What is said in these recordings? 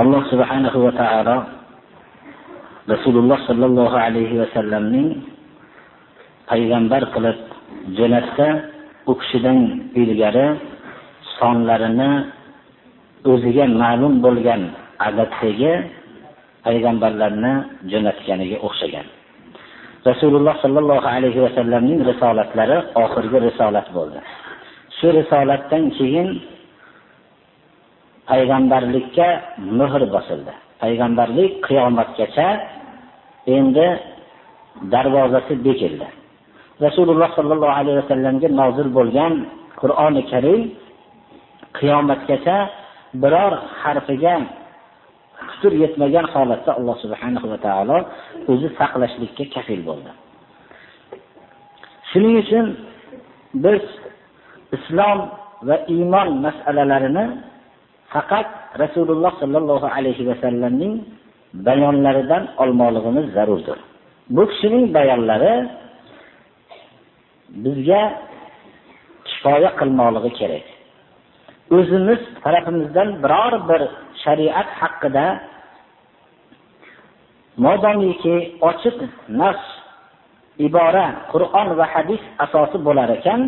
Alloh subhanahu va taolo rasululloh sollallohu alayhi vasallamning payg'ambar qilib jo'natsa u kishidan ilgari sonlarini o'ziga ma'lum bo'lgan adatdagi payg'ambarlarni jo'natganiga o'xshagan. Rasululloh sollallohu alayhi vasallamning risolatlari oxirgi risolat bo'ldi. Shu risolatdan keyin payg'ambarlikka muhr bosildi. Payg'ambarlik qiyomatgacha endi darvozasi bekildi. Rasululloh sollallohu alayhi vasallamga nozil bo'lgan qur'oni karim qiyomatgacha biror harfiga putur yetmagan holatda alloh subhanahu va taolo o'zi saqlashlikka kafil bo'ldi. Shuning uchun biz islom va iymon masalalarini faqat rasululloh sollallohu alayhi vasallamning bayonlaridan olmoqligimiz zarurdir. Bu kishining bayonlari bizga kifoya qilmoqligi kerak. O'zimiz tarafimizdan biror bir shariat haqida modomiki ochiq nas ibora qur'on va hadis asosi bo'lar ekan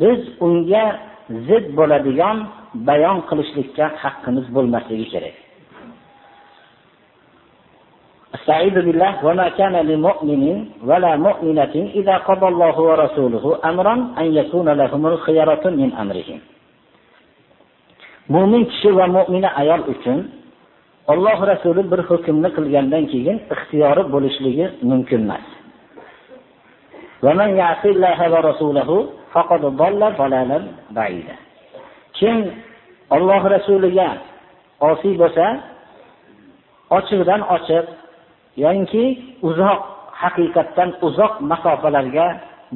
biz unga zid bo'ladigan bayon qilishlikka haqqimiz bo'lmasligi kerak استعيذ بالله وما كان لمؤمن ولا مؤمنة إذا قضى الله ورسوله أمرا أن يكون لهم الخيرة من أمرهم mo'min kishi va mo'mina ayol uchun Alloh rasuli bir hukmni qilgandan keyin ixtiyori bo'lishligi mumkin emas. kim olloh rasuliga osiy bo'lsa ochiqdan ochiq yanki uzoq haqiqatdan uzoq masofalarga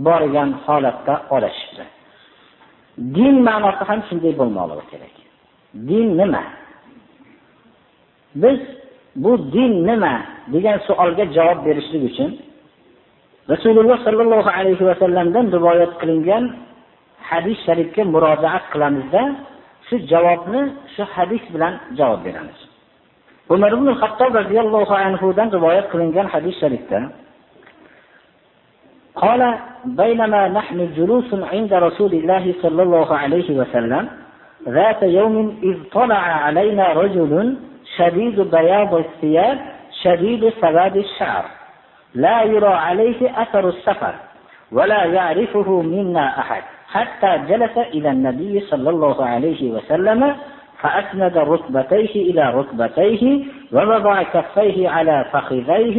borgan holatda olishibdi. Din ma'nosi ham shunday bo'lmoqligi kerak. Din nima? Biz bu din nima? degan savolga javob berishlik uchun rasululloh sollallohu alayhi vasallamdan rivoyat qilingan hadis sharifga murojaat qilamizda shu javobni shu hadis bilan javob beramiz umar ibn hattob roziyallohu anhudan rivoyat qilingan hadis sharifda قال بينما نحن جلوس عند رسول الله صلى الله عليه وسلم ذات يوم إذ طلع علينا رجل شديد بياض الثياب شديد سواد الشعر لا يرى عليه أثر السفر ولا يعرفه منا أحد. حتى جلس إلى النبي صلى الله عليه وسلم فأسند ركبتيه إلى ركبتيه ووضع كفيه على فخذيه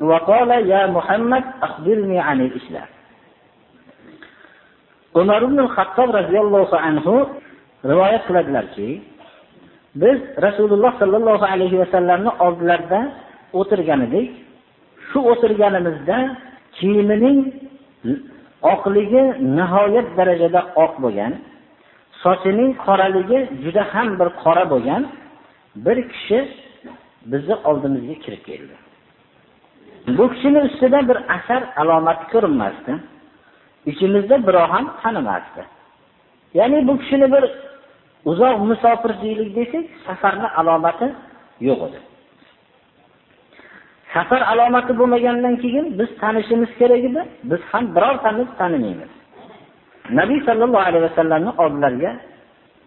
وقال يا محمد أخبرني عن الإسلام. umar ibn hattob roziyallohu anhu rivoyat qiladilarki biz rasululloh sollallohu alayhi vasallamni oldilarida o'tirgan edik shu o'tirganimizda kiyimining oqligi nihoyat darajada oq bo'lgan sochining qoraligi juda ham bir qora bo'lgan bir kishi bizni oldimizga kirib keldi. Bu kishini ustida bir asar alomati ko'rinmasdi. Ichimizda birov ham tanimasdi. Ya'ni bu kishini bir uzoq musofirchilik deylik desak safarni alomati yo'q edi. Safar alomati bo'lmagandan keyin biz tanishimiz kerak edi biz ham birortamiz tanimaymiz. Nabiy sollallohu alayhi vasallamni oldilariga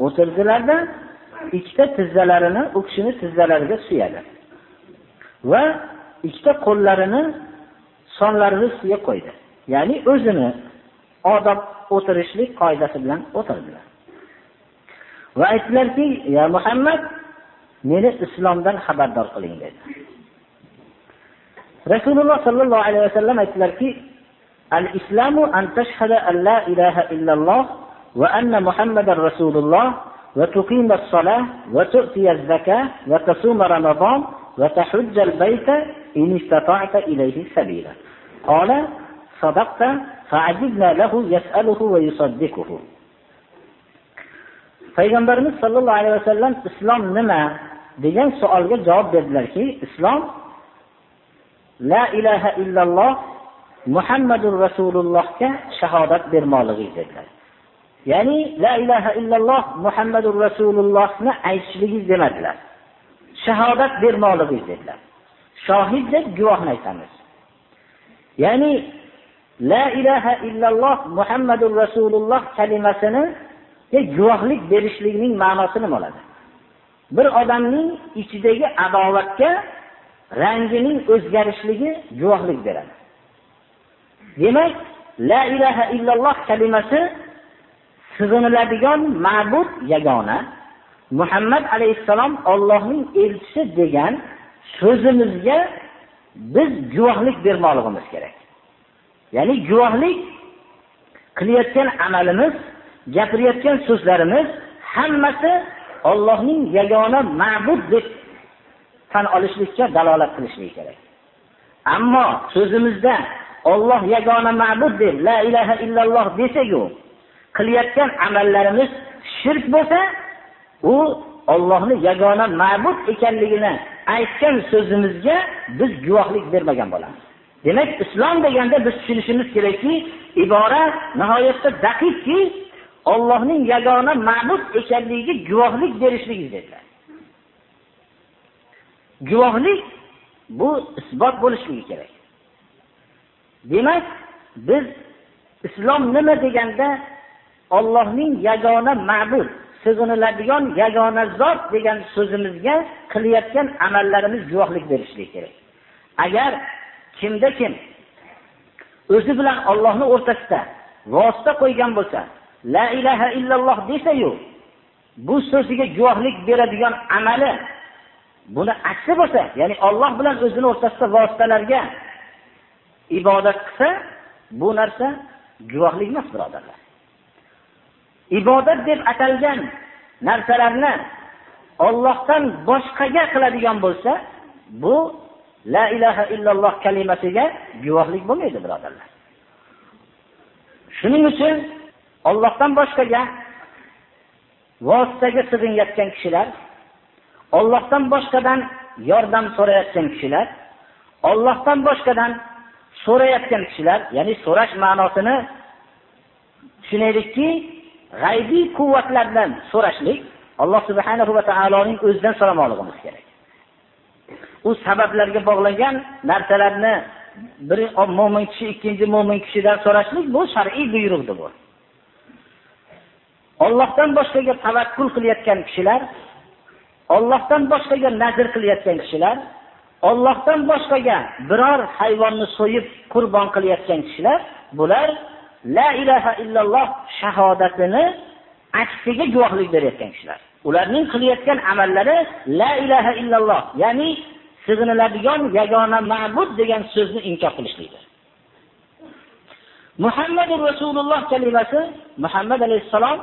o'tirdilarda ikkita tizzalarini u kishini tizzalariga suyadi va ikkita qo'llarini sonlarini ustiga qo'ydi. Ya'ni o'zini odob o'tirishlik qoidasi bilan o'tirdilar. Va aytdilarki ya muhammad meni islomdan xabardor qiling dedi. Rasululloh sollallohu alayhi vasallam aytdilarki al islamu an tashhada an la ilaha illalloh va anna muhammadar rasululloh وتقيم الصلاة وتؤتي الزكاة وتصوم رمضان وتحج البيت إن استطعت إليه سبيلا قال صدقت فعجبنا له يسأله ويصدقه payg'ambarimiz sollallohu alayhi vasallam islom nima degan savolga javob berdilarki islom la ilaha illalloh muhammadur rasulullohga shahodat bermoqligingiz dedilar. Ya'ni la ilaha illalloh muhammadur rasulullohni aytishligingiz demadilar. Shahodat bermoqligingiz dedilar. Shohid deb guvohni aytamiz. Ya'ni la ilaha illalloh muhammadur rasululloh kalimasini guvohlik berishlikning ma'nosi nima bo'ladi. Bir odamning ichidagi adovatga rangining o'zgarishligi guvohlik beradi. Demak la ilaha illalloh kalimasi sig'iniladigan ma'bud yagona. Muhammad alayhissalom ollohning elchisi degan so'zimizga biz guvohlik bermoqligimiz kerak. Ya'ni guvohlik qilayotgan amalimiz gapirayotgan so'zlarimiz hammasi Allohning yagona ma'bud deb tan olishlikka dalolat qilishligi kerak. Ammo so'zimizda Alloh yagona ma'bud deb la ilaha illalloh desak-ku, qilayotgan amallarimiz shirk bo'lsa, u Allohni yagona ma'bud ekanligini aytgan so'zimizga biz guvohlik bermagan bo'lamiz. Demak, islom deganda biz tushunishimiz kerakki, ibora nihoyatda daqiqki, Allohning yagona ma'bud ekanligiga guvohlik berishligiz dedilar. Guvohlik bu isbot bo'lishligi kerak. Demak, biz islom nima deganda Allohning yagona ma'bud, sig'iniladigan yagona zot degan so'zimizga qilayotgan amallarimiz guvohlik berishligi kerak. Agar kimda kim o'zi bilan Allohni o'rtasida vosita qo'ygan bo'lsa, la ilaha illalloh desayu bu so'ziga guvohlik beradigan amali buni aksi bo'lsa ya'ni Alloh bilan o'zini o'rtasida vositalarga ibodat qilsa bu narsa guvohlik emas birodarlar. Ibodat deb atalgan narsalarni Allohdan boshqaga qiladigan bo'lsa bu la ilaha illalloh kalimasiga guvohlik bo'lmaydi birodarlar. Shuning uchun Allohdan boshqaga vositaga sig'inayotgan kishilar, Allohdan boshqadan yordam so'rayotgan kishilar, Allohdan boshqadan so'rayotgan kishilar, ya'ni so'rash ma'nosini tushunaylikki, g'aybiy quvvatlardan so'rashlik Alloh subhanahu va taoloning o'zidan so'ramoqligimiz kerak. U sabablarga bog'langan narsalarni bir mo'min kishi ikkinchi mo'min kishidan so'rashlik bu shar'iy buyruqdir bu. Allohdan boshqaga tavakkul qilayotgan kishilar, Allohdan boshqaga nazr qilayotgan kishilar, Allohdan boshqaga biror hayvonni so'yib qurbon qilayotgan kishilar, bular la ilaha illalloh shahodatini aksiga guvohlik berayotgan kishilar. Ularning qilayotgan amallari la ilaha illalloh, ya'ni sig'iniladigan yagona ma'bud degan so'zni inkor qilishlikdir. Muhammadur Rasululloh kalimasi Muhammad alayhisalom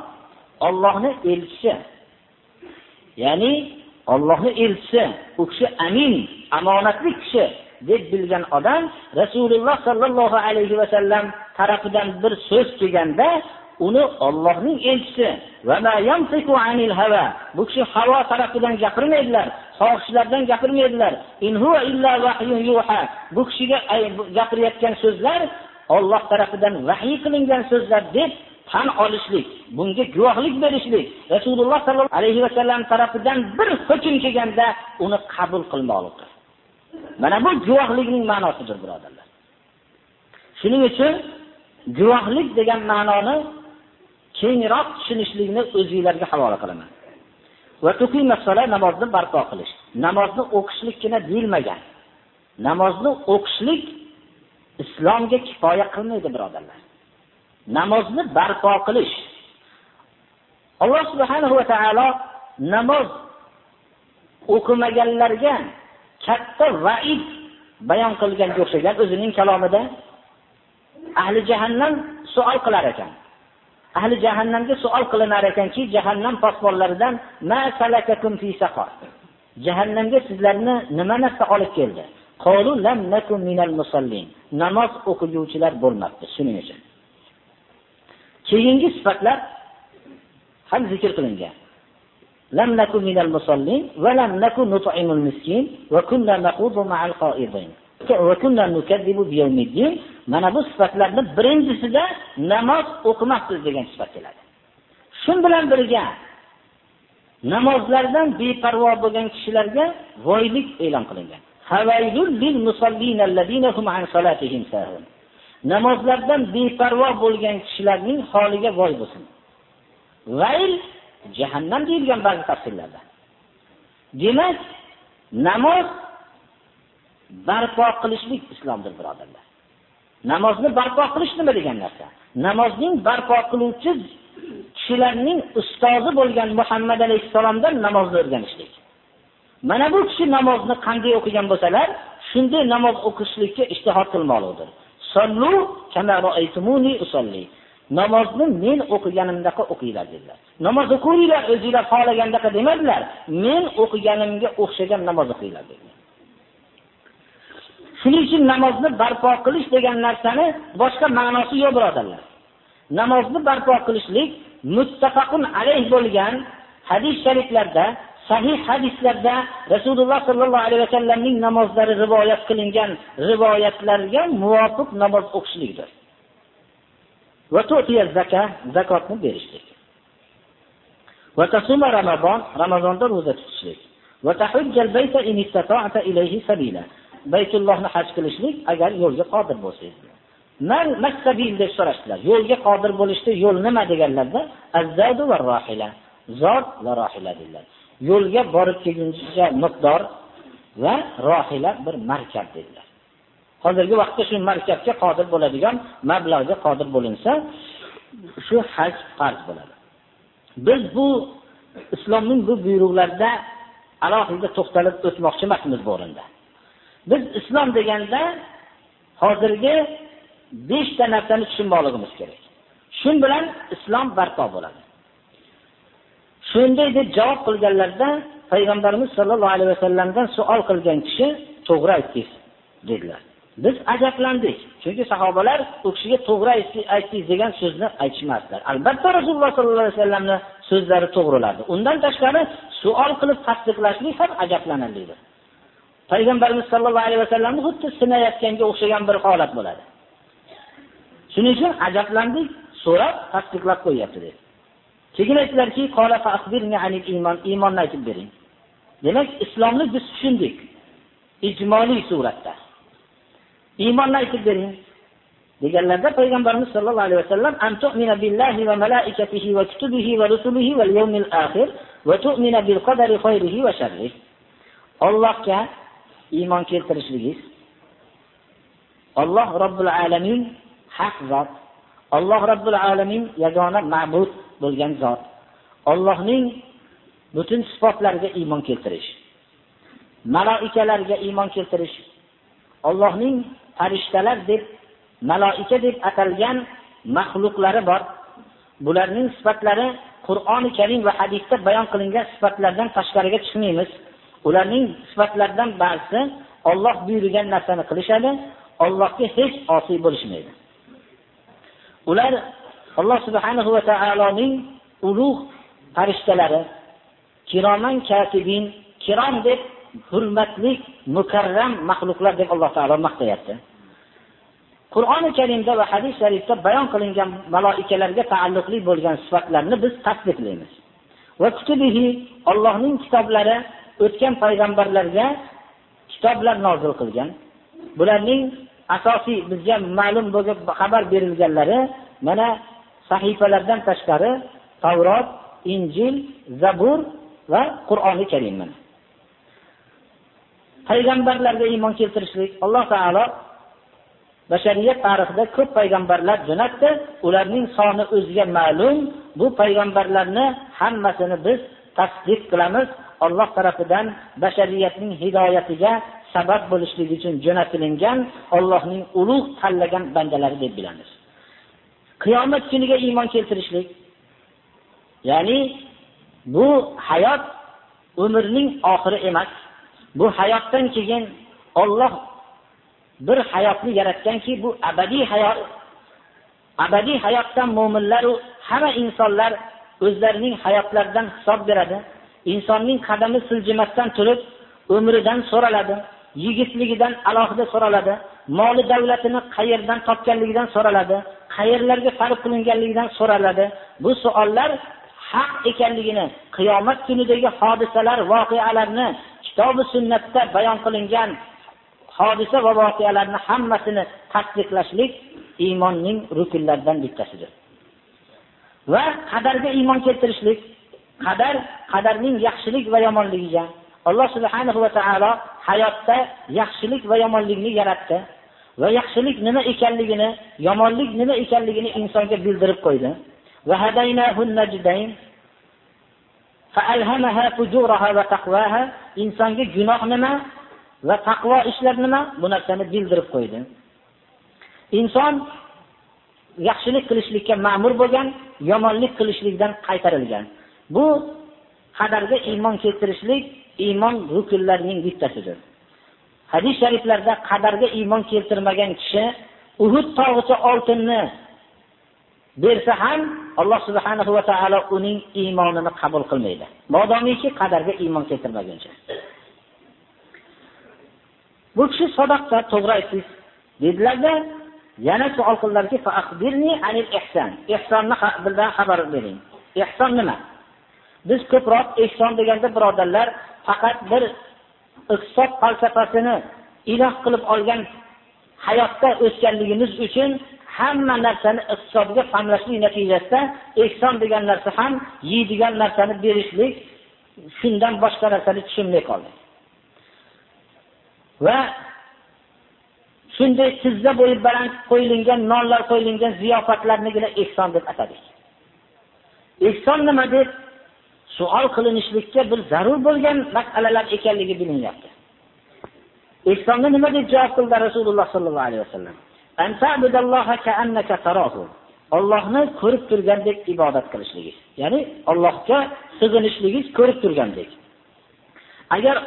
Allohning elchisi. Ya'ni Allohning elchisi, u kishi amin, amonatli kishi deb bilgan odam Rasululloh sallallohu alayhi va sallam tarafidan bir so'z kelganda uni Allohning elchisi va ma yamsiku anil hawa bu kishi havo tarafidan gapirmaydilar xohishlardan gapirmaydilar. In huwa illa vahyun yuha bu kishiga gapirayotgan so'zlar Alloh tarafidan vahiy qilingan so'zlar deb tan olishlik, bunga guvohlik berishlik, Rasululloh sallallohu alayhi va sallam tarafidan bir hukm kelganda uni qabul qilmoqlikdir. Mana bu guvohlikning ma'nosidir, birodarlar. Shuning uchun guvohlik degan ma'noni kengroq tushunishlikni o'zingizlarga havola qilaman. Va tuqimas solat namozni barpo qilish. Namozni o'qishlikgina deyilmagan. Namozni o'qishlik islomga kifoya qilmaydi, birodarlar. Namozni barpo qilish. Alloh subhanahu va taolo namoz o'qimaganlarga katta va'id bayon qilganga o'xshagan o'zining kalomida ahli jahannam savol qilar ekan. ahli jahannamga savol qilinar ekanki jahannam posbonlaridan ma salakakum fi saqar jahannamga sizlarni nima narsa olib keldi qolu lam nakum minal musallin namoz o'qiguvchilar bo'lmabdi shuning uchun keyingi sifatlar ham zikr qilingan. Lam nakun minal musallin va lam nakun nut'imul miskin va kunna naqudu ma'al qa'idin. Mana bu sifatlarni birinchisida namoz o'qimasiz degan sifat keladi. Shu bilan birga namozlardan beparvo bo'lgan kishilarga voylik e'lon qilingan. Namozlardan beparvo bo'lgan kishilarning holiga voy bo'lsin. Vayl jahannam deyilgan ba'zi tafsirlarda. Demak namoz barpo qilishlik islomdir birodarlar. Namozni barpo qilish nima degan narsa? Namozning barpo qiluvchi kishilarning ustozi bo'lgan muhammad alayhissalomdan namozni o'rganishlik. Mana bu kishi namozni qanday o'qigan bo'lsalar shunday namoz o'qishlikka ishtihod qilmoqlidir. Sallu kama ra'aytumuni usolli. namozni men o'qiganimdaqa o'qinglar dedilar. Namoz o'qinglar o'zingizlar xohlagandaqa demadilar. Men o'qiganimga o'xshagan namoz o'qinglar dedilar. Shuning uchun namozni barpo qilish degan narsani boshqa ma'nosi yo'q birodarlar. Namozni barpo qilishlik muttafaqun alayh bo'lgan hadis shariflarda sahih hadislarda rasululloh sollallohu alayhi vasallamning namozlari rivoyat qilingan rivoyatlarga muvofiq namoz o'qishlikdir. Zakotni berishlik. Ramazon ramazonda ro'za tutishlik. Vatahjul bayta in istota'ta ilayhi sabila, baytullohni haj qilishlik agar yo'lga qodir bo'lsangiz. Deb so'rashdilar. Yo'lga qodir bo'lishda yo'l nima deganlarda azzadu va rohila. Zot va rohila dedilar. Yo'lga borib kelguncha miqdor va rohila bir markab dedilar. Hozirgi vaqtda shu markabga qodir bo'ladigan mablag'ga qodir bo'linsa shu haj farz bo'ladi. Biz bu islomning bu buyruqlarida alohida to'xtalib o'tmoqchi emasmiz bu o'rinda. Biz islom deganda hozirgi beshta narsani tushunmoqligimiz kerak. Shu bilan islom barpo bo'ladi. Shunday deb javob qilganlarda payg'ambarimiz sollallohu alayhi vasallamdan savol qilgan kishi to'g'ri aytdingiz dedilar. Biz ajablandik chunki sahobalar u kishiga to'g'ri aytdingiz degan so'zni aytishmasdilar. Albatta rasululloh sollallohu alayhi vasallamni so'zlari to'g'rilardi. Undan tashqari savol qilib tasdiqlashlik ham ajablanarlidir. Payg'ambarimiz sollallohu alayhi vasallamni xuddi sinayotganga o'xshagan bir holat bo'ladi. Shuning uchun ajablandik so'rab tasdiqlab qo'yyapti dedi. Keyin aytdilarki iymonni aytib bering. Demak islomni biz tushundik. Ijmoliy suratda. Iymonni aytib bering. Deganlarda payg'ambarimiz sollallohu alayhi vasallam billahi va malaikatihi va kutubihi va rusulihi va yawmil akhir va tu'mina bil qadari khayrihi va sharrihi Allohga iymon keltirishligingiz Alloh robbil alamin haq zot Alloh robbil alamin yagona ma'bud bo'lgan zot. Allohning butun sifatlariga iymon keltirish maloikalarga iymon keltirish Allohning farishtalar deb maloika deb atalgan maxluqlari bor. Bularning sifatlari qur'oni karim va hadisda bayon qilingan sifatlardan tashqariga chiqmaymiz. Ularning sifatlaridan ba'zisi Alloh buyurgan narsani qilishadi Allohga hech osiy bo'lishmaydi. Ular alloh subhanahu va taoloning ulug' farishtalari kiroman katibin kirom deb hurmatli mukarram maxluqlar deb alloh taolo maqtayapti qur'oni karimda va hadis sharifda bayon qilingan maloikalarga taalluqli bo'lgan sifatlarni biz tasdiqlaymiz. Va kutubihi Allohning kitoblari o'tgan payg'ambarlarga kitoblar nozil qilgan. Bularning asosiy bizga ma'lum bo'lib xabar berilganlari mana sahifalardan tashqari tavrot injil zabur va qur'oni karim mana. Payg'ambarlarga iymon keltirishlik alloh taolo bashariyat tarixida ko'p payg'ambarlar jo'natdi. Ularning soni o'ziga ma'lum. Bu payg'ambarlarni hammasini biz tasdiq qilamiz. Alloh tarafidan bashariyatning hidoyatiga sabab bo'lishligi uchun jo'natilingan Allohning ulug' tanlagan bandalari deb bilamiz qiyomat kuniga iymon keltirishlik. Ya'ni bu hayot umrning oxiri emas. Bu hayotdan keyin Alloh bir hayotni yaratganki, bu abadiy hayot. Abadiy hayotdan mu'minlar hamma insonlar o'zlarining hayotlaridan hisob beradi. Insonning qadami siljimasdan turib, umridan so'raladi, yigitligidan alohida so'raladi, moli davlatini qayerdan topganligidan so'raladi, qayerlarga sarf qilinganligidan so'raladi. Bu savollar haq ekanligini, qiyomat kunidagi hodisalar, voqealarni kitobi sunnatda bayon qilingan hodisa va voqealarni hammasini tasdiqlashlik iymonning rukunlaridan bittasidir. Va qadarga iymon keltirishlik, qadar qadarning yaxshilik va yomonligiga Alloh subhanahu va taolo hayotda yaxshilik va yomonlikni yaratdi va yaxshilik nima ekanligini, yomonlik nima ekanligini insonga bildirib qo'ydi. Va hadaynahu najdayn fa'alhamaha fujuraha va taqwaha insonga gunoh nima va taqvo ishlar nima bu narsani bildirib qo'ydi. Inson yaxshilik qilishlikka ma'mur bo'lgan, yomonlik qilishlikdan qaytarilgan. Bu qadarga iymon keltirishlik iymon rukunlarining bittasidir. Hadis shariflarda qadarga iymon keltirmagan kishi Uhud tog'icha oltinni bersa ham Alloh subhanahu va taolo uning iymonini qabul qilmaydi. Modomiki qadarga iymon keltirmaguncha. Bu kishi sadaqqa to'g'ri aytdingiz. Dedilarda yana savol qildilarki, fa akhbirni anil ihson. Ihsonni bilan xabar bering. Ihson nima? Biz ko'proq ehson deganda birodarlar faqat bir iqtisod falsafasini iloh qilib olgan hayotda o'sganligimiz uchun hamma narsani iqtisodga famlashlik natijasida ehson degan narsa ham yeydigan narsani berishlik shundan boshqa narsani tushunmay qoldik. Va shunday tizza bo'yi baland qo'yilgan nonlar qo'yilgan ziyofatlarnigina ehson deb atadik. Ehson nima deb savol qilinishlikka bir zarur bo'lgan masalalar ekanligi bilinyapti. Ehsonni nima deb javob qildi Rasululloh sollallohu alayhi vasallam? Allohni ko'rib turgandek ibodat qilishligingiz. Ya'ni Allohga sig'inishligingiz ko'rib turgandek. Agar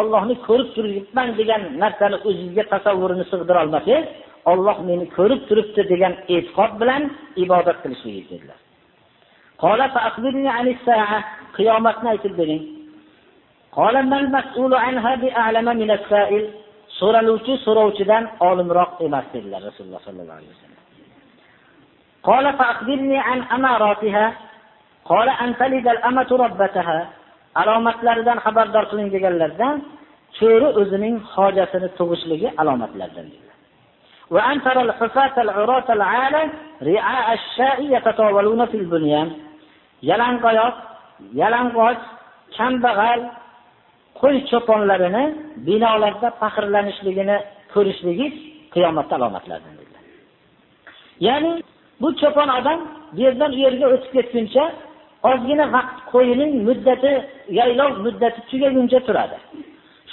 Allohni ko'rib turibman degan narsani o'zingizga tasavvurini sig'dira olmasangiz, Alloh meni ko'rib turibdi degan e'tiqod bilan ibodat qilishligingiz dedilar. Qala fa akhbirni anis sa'a qiyomatni aytib bering. Qala mal mas'ulu anha bi a'lama min as-sa'il. So'raluvchi so'rovchidan olimroq emas dedilar Rasululloh sallallohu alayhi vasallam. Qala fa akhbirni an amaratiha. Qala an talida al-amatu rabbataha. Alomatlaridan xabardor qiling deganlardan cho'ri o'zining hojasini tug'ishligi alomatlaridan dedilar. وأن ترى الحفاة العراة العالة رعاء الشاء يتطاولون في البنيان yalangoyoq, yalang'och, kambag'al qo'y cho'ponlarini binolarda faxrlanishligini ko'rishligiz qiyomat alomatlaridan dedilar. Ya'ni bu cho'pon odam bu yerdan u yerga o'tib ketguncha ozgina vaqt qo'yining muddati, yaylov muddati tugaguncha turadi.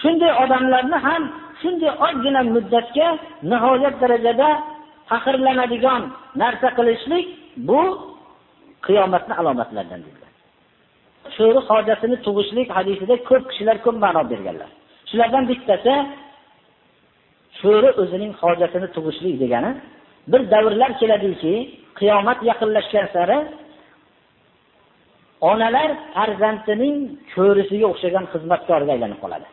Shunday odamlarni ham shunday ozgina muddatga nihoyat darajada faxrlanadigan narsa qilishlik bu qiyomatning alomatlaridan dedilar. Sho'ri hojasini tug'ishlik hadisida ko'p kishilar ko'p ma'no berganlar. Shulardan bittasi sho'ri o'zining hojatini tug'ishlik degani bir davrlar keladiki, qiyomat yaqinlashgan sari onalar farzandining ko'risiga o'xshagan xizmatkorga aylanib qoladi.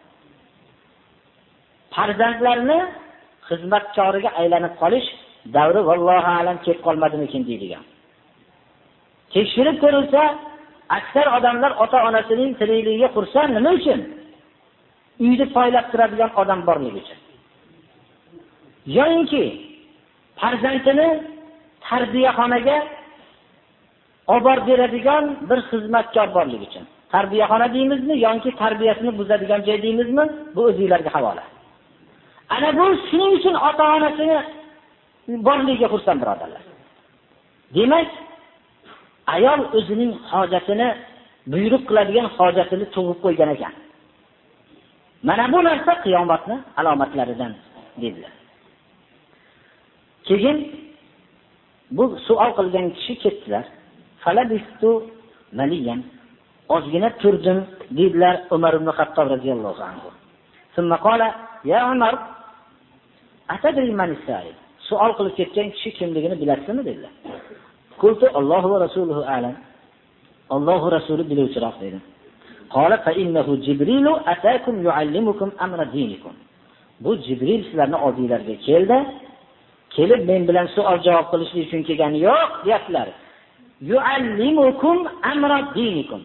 Farzandlarni xizmatkoriga aylanib qolish davri vallohu alam kelib qolmadimikin deydigan. Tekshirib ko'rilsa, aksar odamlar ota-onasining tirikligiga xursand nima uchun? Uyni poylab turadigan odam borligi uchun. yoyinki farzandini tarbiyaxonaga olib borib beradigan bir xizmatkor borligi uchun. Tarbiyaxona deymizmi yoki tarbiyasini buzadigan joy deymizmi? Bu o'zingizlarga havola. Ana bu shuning uchun ota-onasini borligiga xursand birodarlar. Demak, ayol o'zining hojatini buyruq qiladigan hojatini tug'ib qo'ygan ekan. Mana bu narsa qiyomatni alomatlaridan dedilar. keyin bu savol qilgan kishi ketdilar ozgina turdim dedilar umar ibn hattob roziyallohu anhu Atadri man Suol qilib ketgan kishi kimligini bilasizmi dedilar. Qultu Allohu va rasuluhu a'lam. Allohu rasuli biluvchiroq dedi. Qala fa innahu Jibrilu atakum yuallimukum amra dinikum. Bu Jibril sizlarni odiylarga keldi. Kelib men bilan savol javob qilishlik uchun kelgani yo'q, deyaptilar. Yuallimukum amra dinikum.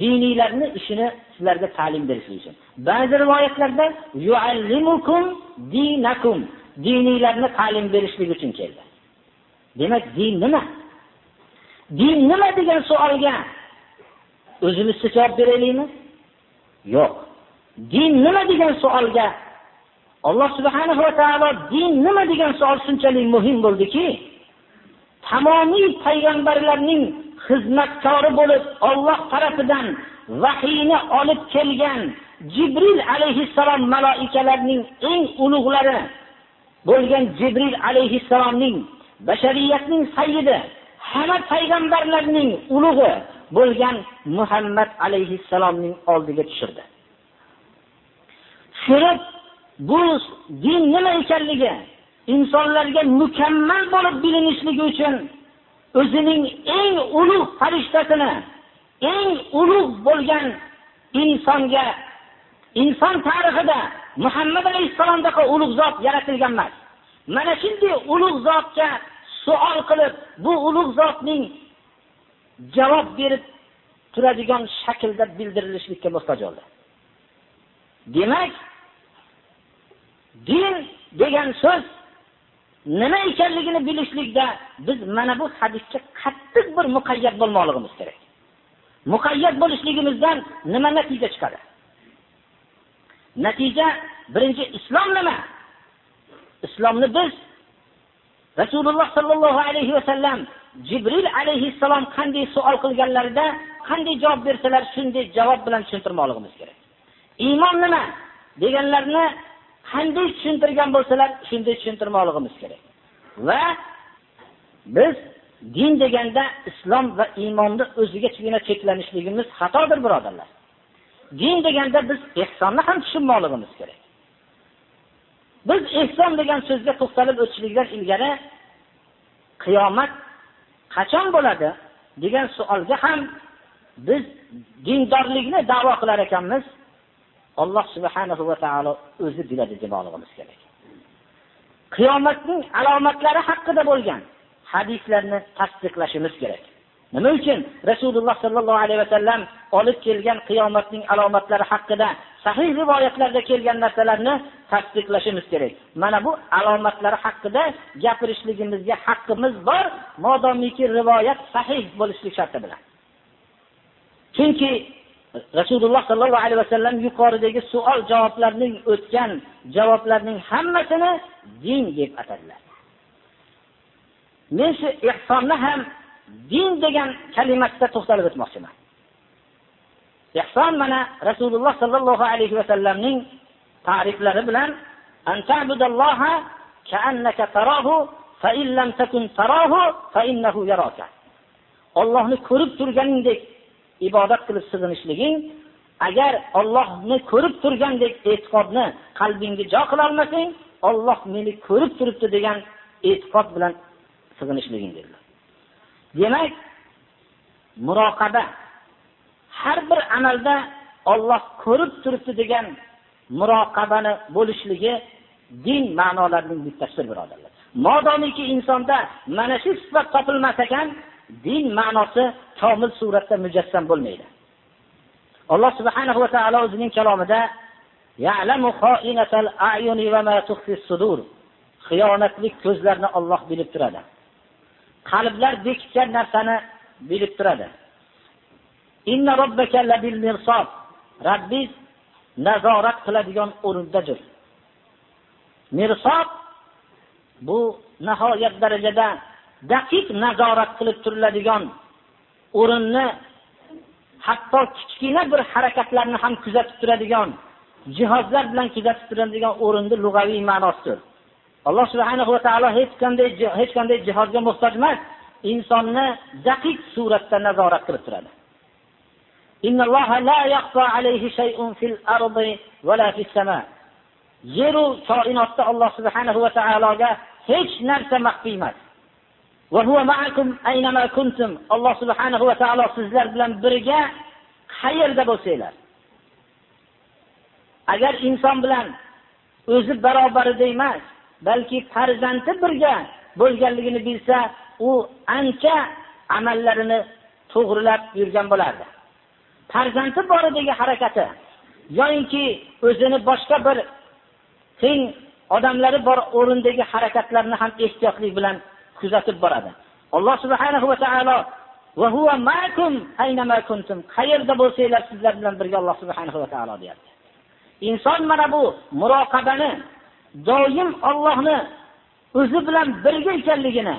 Diniylarning ishini sizlarga ta'lim berishlik uchun. Ba'zi rivoyatlarda yuallimukum dinakum diniylarni ta'lim berishlik uchun keldi. Demak din nima? Din nima degan savolga o'zimizcha javob beraylikmi yo'q. Din nima degan savolga alloh subhanahu va taolo din nima degan savol shunchalik muhim bo'ldiki tamomiy payg'ambarlarning xizmatkori bo'lib Alloh tarafidan vahiyni olib kelgan Jibril alayhissalom maloikalarning eng ulug'lari bo'lgan Jibril alayhissalomning bashariyatning sayyidi hamma payg'ambarlarning ulug'i bo'lgan Muhammad alayhissalomning oldiga tushirdi. Tushirib bu din nima ekanligi insonlarga mukammal bo'lib bilinishligi uchun o'zining eng ulug' farishtasini eng ulug' bo'lgan insonga inson tarixida muhammad alayhissalomdaqa ulug' zot yaratilgan emas. Mana shunday ulug' zotga savol qilib bu ulug' zotning javob berib turadigan shaklda bildirilishlikka muhtoj bo'ldi. Demak din degan so'z nima ekanligini bilishlikda biz mana bu hadisga qattiq bir muqayyat bo'lmoqligimiz kerak. Muqayyat bo'lishligimizdan nima natija chiqadi? Natija birinchi islom nima? Islomni biz rasululloh sollallohu alayhi vasallam jibril alayhissalom qanday savol qilganlarida qanday javob bersalar shunday javob bilan tushuntirmoqligimiz kerak. Iymon nima? Deganlarni qanday tushuntirgan bo'lsalar shunday tushuntirmoqligimiz kerak. Va biz din deganda islom va iymonni o'zigagina cheklanishligimiz xatodir birodarlar. Din deganda biz ehsonni ham tushunmoqligimiz kerak. Biz ehson degan so'zga to'xtalib o'tishlikdan ilgari qiyomat qachon bo'ladi degan savolga ham biz dindorlikni da'vo qilar ekanmiz. Alloh subhanahu va taolo o'zi biladi demoqligimiz kerak. Qiyomatning alomatlari haqida bo'lgan hadislarni tasdiqlashimiz kerak. Nima uchun rasululloh sollallohu alayhi vasallam olib kelgan qiyomatning alomatlari haqida sahih rivoyatlarda kelgan narsalarni tasdiqlashimiz kerak? Mana bu alomatlari haqida gapirishligimizga haqqimiz bor modomiki rivoyat sahih bo'lishlik sharti bilan. Chunki rasululloh sollallohu alayhi vasallam yuqoridagi savol javoblarning o'tgan javoblarning hammasini din deb atadilar. Men shu ehsonni ham din degan kalimasida to'xtalib o'tmoqchiman. Ehson mana rasululloh sollallohu alayhi vasallamning ta'riflari bilan ollohni ko'rib turganingdek ibodat qilib sig'inishliging agar ollohni ko'rib turgandek e'tiqodni qalbingga jo qilolmasang olloh meni ko'rib turibdi degan e'tiqod bilan sig'inishliging dedilar. Demak muroqaba har bir amalda Alloh ko'rib turibdi degan muroqabani bo'lishligi din ma'nolarining bittasidir birodarlar. Modomiki insonda mana shu sifat topilmas ekan din ma'nosi komil suratda mujassam bo'lmaydi. Alloh subhanahu va taolo o'zining kalomida xiyonatli ko'zlarni Alloh bilib turadi. Qalblar bekitgan narsani bilib turadi. Rabbiz nazorat qiladigan o'rindadir. Mirsob bu nihoyat darajada daqiq nazorat qilib turiladigan o'rinni hatto kichkina bir harakatlarni ham kuzatib turadigan jihozlar bilan kuzatib turadigan o'rinni lug'aviy ma'nosidir. Alloh subhanahu va taolo hech qanday hech qanday jihodga muhtoj emas insonni daqiq suratda nazorat qilib turadi. Yeru koinotda alloh subhanahu va taologa hech narsa maxfiy emas. Alloh subhanahu va taolo sizlar bilan birga qayerda bo'lsanglar. Agar inson bilan o'zi barobarida emas balki farzandi birga bo'lganligini bilsa u ancha amallarini to'g'rilab yurgan bo'lardi. Farzandi boridagi harakati yoyinki o'zini boshqa bir teng odamlari bor o'rindagi harakatlarni ham ehtiyotlik bilan kuzatib boradi. Alloh subhanahu va taolo qayerda bo'lsanglar sizlar bilan birga alloh subhanahu va taolo deyapti. Inson mana bu muroqabani doim Allohni o'zi bilan birga ekanligini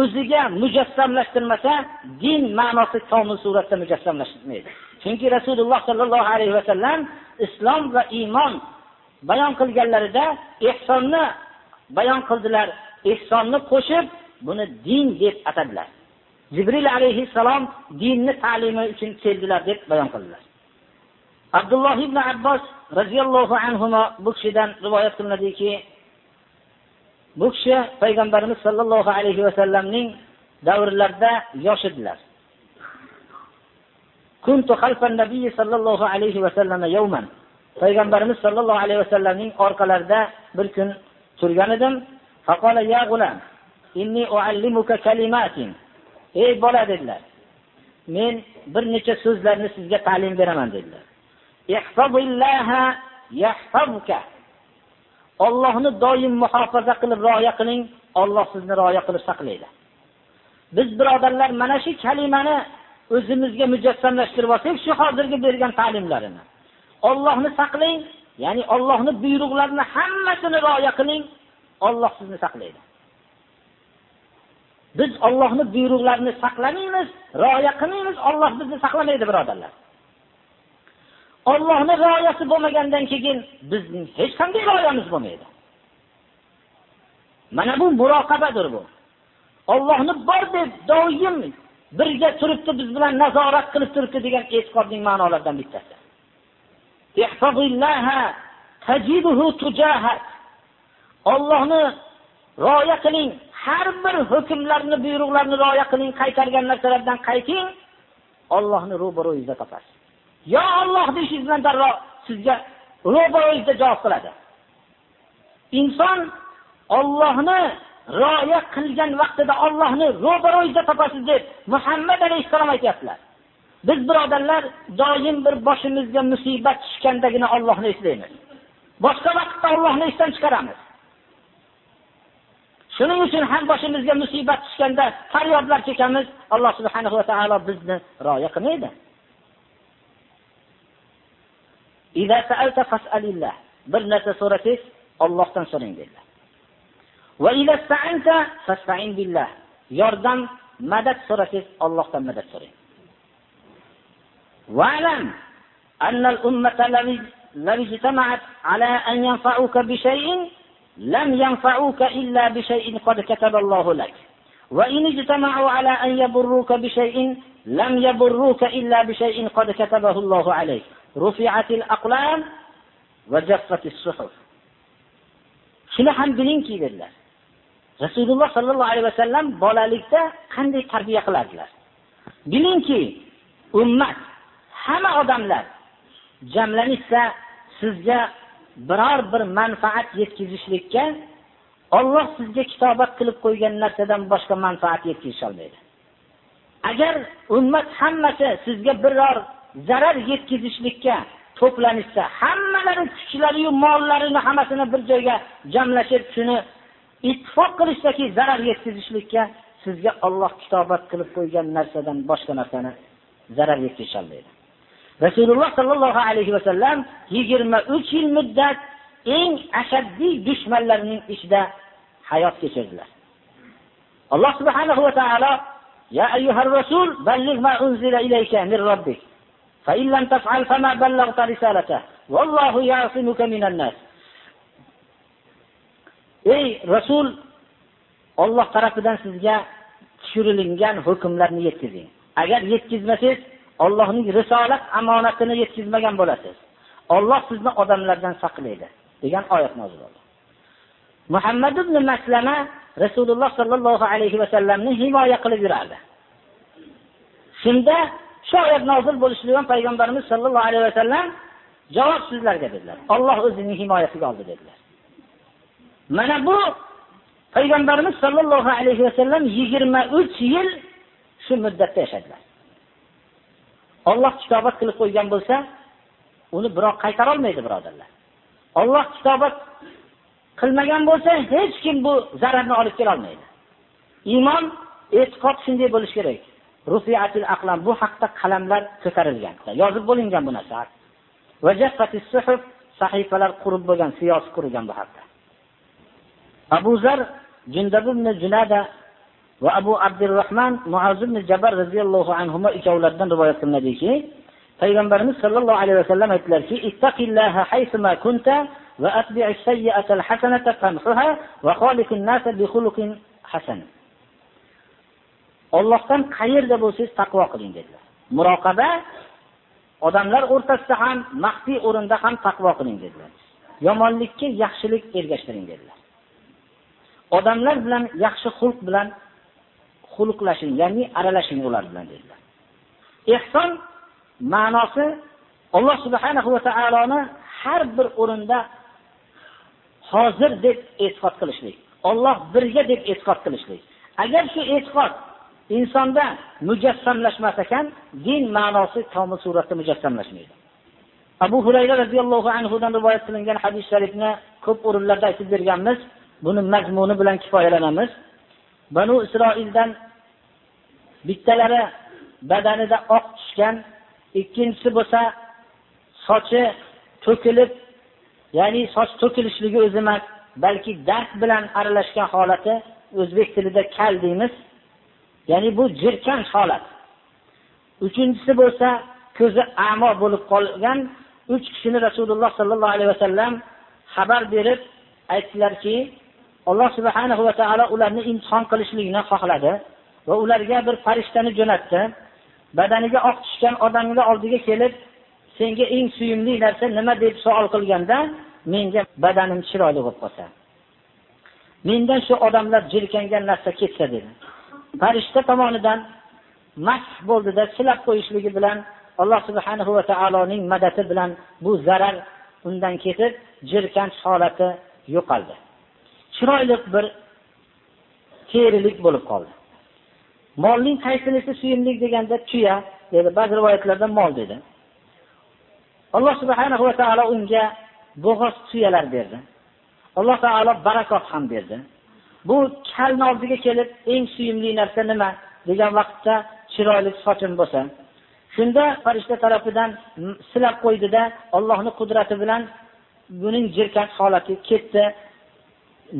o'ziga mujassamlashtirmasa din ma'nosi komil suratda mujassamlashmaydi. Chunki rasululloh sollallohu alayhi vasallam islom va iymon bayon qilganlarida ehsonni bayon qildilar ehsonni qo'shib buni din deb atadilar. Jibril alayhissalom dinni ta'limi uchun keldilar deb bayon qildilar. Abdulloh ibn abbos roziyallohu anhu bu kishidan rivoyat qilinadiki bu kishi payg'ambarimiz sollallohu alayhi vasallamning davrlarida yosh edilar. Sollallohu alayhi vasallam yawman. Payg'ambarimiz sollallohu alayhi vasallamning orqalarida bir kun turgan edim. Ey bola dedilar. Men bir necha so'zlarni sizga ta'lim beraman dedilar. Ollohni doim muhofaza qilib rioya qiling. Olloh sizni rioya qilib saqlaydi. Biz birodarlar mana shu kalimani o'zimizga mujassamlashtirib olsak shu hozirgi bergan ta'limlarini. Ollohni saqlang ya'ni ollohni buyruqlarini hammasini rioya qiling. Olloh sizni saqlaydi. Biz ollohni buyruqlarini saqlamaymiz rioya qilmaymiz olloh bizni saqlamaydi birodarlar. Allohning g'oyasi bo'lmagandan keyin bizning hech qanday g'oyamiz bo'lmaydi. Mana bu muroqabadir bu. Allohni bor deb doim birga turibdi biz bilan nazorat qilib turibdi degan e'tiqodning ma'nolaridan bittasi. Allohni rioya qiling har bir hukmlarni buyruqlarni rioya qiling qaytargan narsalardan qayting. Allohni ro'baro'yingizda topasiz. Yo Alloh deyishingiz bilan darrov sizga ro'baro'yingizda javob qiladi. Inson Allohni rioya qilgan vaqtida Allohni ro'baro'yingizda topasiz deb muhammad alayhissalom aytayaptilar. biz birodarlar doim bir boshimizga musibat tushgandagina Allohni eslaymiz. Boshqa vaqtda Allohni esdan chiqaramiz. Shuning uchun ham boshimizga musibat tushganda faryodlar chekamiz. Alloh subhanahu va taolo bizni rioya qilmaydi. إذا سألت فاسأل الله. بل لا تسورتك الله تنصرين بالله. وإذا استعنت فاستعين بالله. يردن مدد سورتك الله تنمدد سورين واعلم أن الأمة لم اجتمعت على أن ينفعوك بشيء لم ينفعوك إلا بشيء قد كتب الله لك. وإن اجتمعوا على أن يبروك بشيء لم يبروك إلا بشيء قد كتبه الله عليك. Rufiatil aqlam va jaffatis suhuf. Shuni ham bilingki dedilar. Rasululloh sollallohu alayhi vasallam bolalikda qanday tarbiya qilardilar? Bilingki ummat hamma odamlar jamlanishsa sizga biror bir manfaat yetkazishlikka olloh sizga kitobat qilib qo'ygan narsadan boshqa manfaat yetkazisholmaydi agar ummat hammasi sizga biror zarar yetkazishlikka to'planishsa hammalari kuchlariyu mollarini hammasini bir joyga jamlashib shuni ittifoq qilishdaki zarar yetkazishlikka sizga olloh kitobat qilib qo'ygan narsadan boshqa narsani zarar yetkazisholmaydi rasululloh sollallohu alayhi vasallam yigirma uch yil muddat eng ashaddiy dushmanlarining ichida hayot kechirdilar alloh subhanahu va taolo يا أيها الرسول بلغ ما أنزل إليك من ربك فإن لم تفعل فما بلغت رسالته والله يعصمك من الناس ey rasul olloh tarafidan sizga tushirilingan hukmlarni yetkazing agar yetkazmasangiz ollohning risolat omonatini yetkazmagan bo'lasiz olloh sizni odamlardan saqlaydi degan oyat nozil bo'ldi muhammad ibn maslama rasululloh sollallohu alayhi vasallamni himoya qilib yurardi shunda shu oyat nozil bo'lishligi bilan payg'ambarimiz sollallohu alayhi vasallam javob sizlarga dedilar. Olloh o'zining himoyasiga oldi dedilar. Mana bu payg'ambarimiz sollallohu alayhi vasallam yigirma uch yil shu muddatda yashadilar. Olloh kitobat qilib qo'ygan bo'lsa uni birov qaytarolmaydi birodarlar. Olloh kitobat qilmagan bo'lsa hech kim bu zararni olib kelolmaydi. Iymon e'tiqod shunday bo'lishi kerak. Rusiyatil aqlam bu haqda qalamlar ko'tarilgan. Yozib bo'lingan bu narsa. Sahifalar qurib bo'lgan siyos qurilgan bu haqda. Abu zar jundab ibn junada va abu abdurahmon muaz ibn jabar roziyallohu anhu ikkovlaridan rivoyat qilinadiki payg'ambarimiz sollallohu alayhi vasallam aytdilarki ittaqillaha haysuma kunta va atbi'is al-hasanata tamhuha va khaliqin nasa bi khuluqin hasan. Allohdan qayerda bo'lsangiz taqvo qiling dedilar. Muroqaba odamlar o'rtasida ham, maxfiy o'rinda ham taqvo qiling dedilar. Yomonlikka yaxshilik ergashtiring dedilar. Odamlar bilan yaxshi xulq bilan xulqlashing, ya'ni aralashing ular bilan dedilar. Ehson ma'nosi Alloh subhanahu va taoloni har bir o'rinda hozir deb e'tiqod qilishlik. Alloh birga deb e'tiqod qilishlik. Agar shu e'tiqod insonda mujassamlashmas ekan din ma'nosi komil suratda mujassamlashmaydi. Abu hurayra roziyallohu anhudan rivoyat qilingan hadis sharifni ko'p o'rinlarda aytib berganmiz. Buni mazmuni bilan kifoyalanamiz. Banu isroildan bittalari badanida oq tushgan ikkinchisi bo'lsa sochi to'kilib ya'ni soch to'kilishligi o'zi emas balki dard bilan aralashgan holati o'zbek tilida kal deymiz. Ya'ni bu jirkanch holat. Uchinchisi bo'lsa ko'zi amo bo'lib qolgan uch kishini rasululloh sollallohu alayhi vasallam xabar berib aytdilarki alloh subhanahu va taolo ularni imtihon qilishlikni xohladi va ularga bir farishtani jo'natdi. Badaniga oq tushgan odamni oldiga kelib senga eng suyumli narsa nima? deb savol qilganda menga badanim chiroyli bo'lib qolsa. Mendan shu odamlar jirkangan narsa ketsa dedi. Farishta tomonidan mas bo'ldida silab qo'yishligi bilan alloh subhanahu va taoloning madadi bilan bu zarar undan ketib jirkanch holati yo'qoldi. Chiroyli bir terilik bo'lib qoldi. Molning qaysinisi suyimlik deganda tuya dedi. Ba'zi rivoyatlarda mol dedi. Alloh subhanahu va taolo unga bo'g'oz tuyalar berdi. Alloh taolo barakot ham berdi. Bu kalni oldiga kelib eng suyimli narsa nima? degan vaqtda chiroyli sochim bo'lsa. Shunda farishta tarafidan silab qo'ydida allohni qudrati bilan buning jirkan holati ketdi.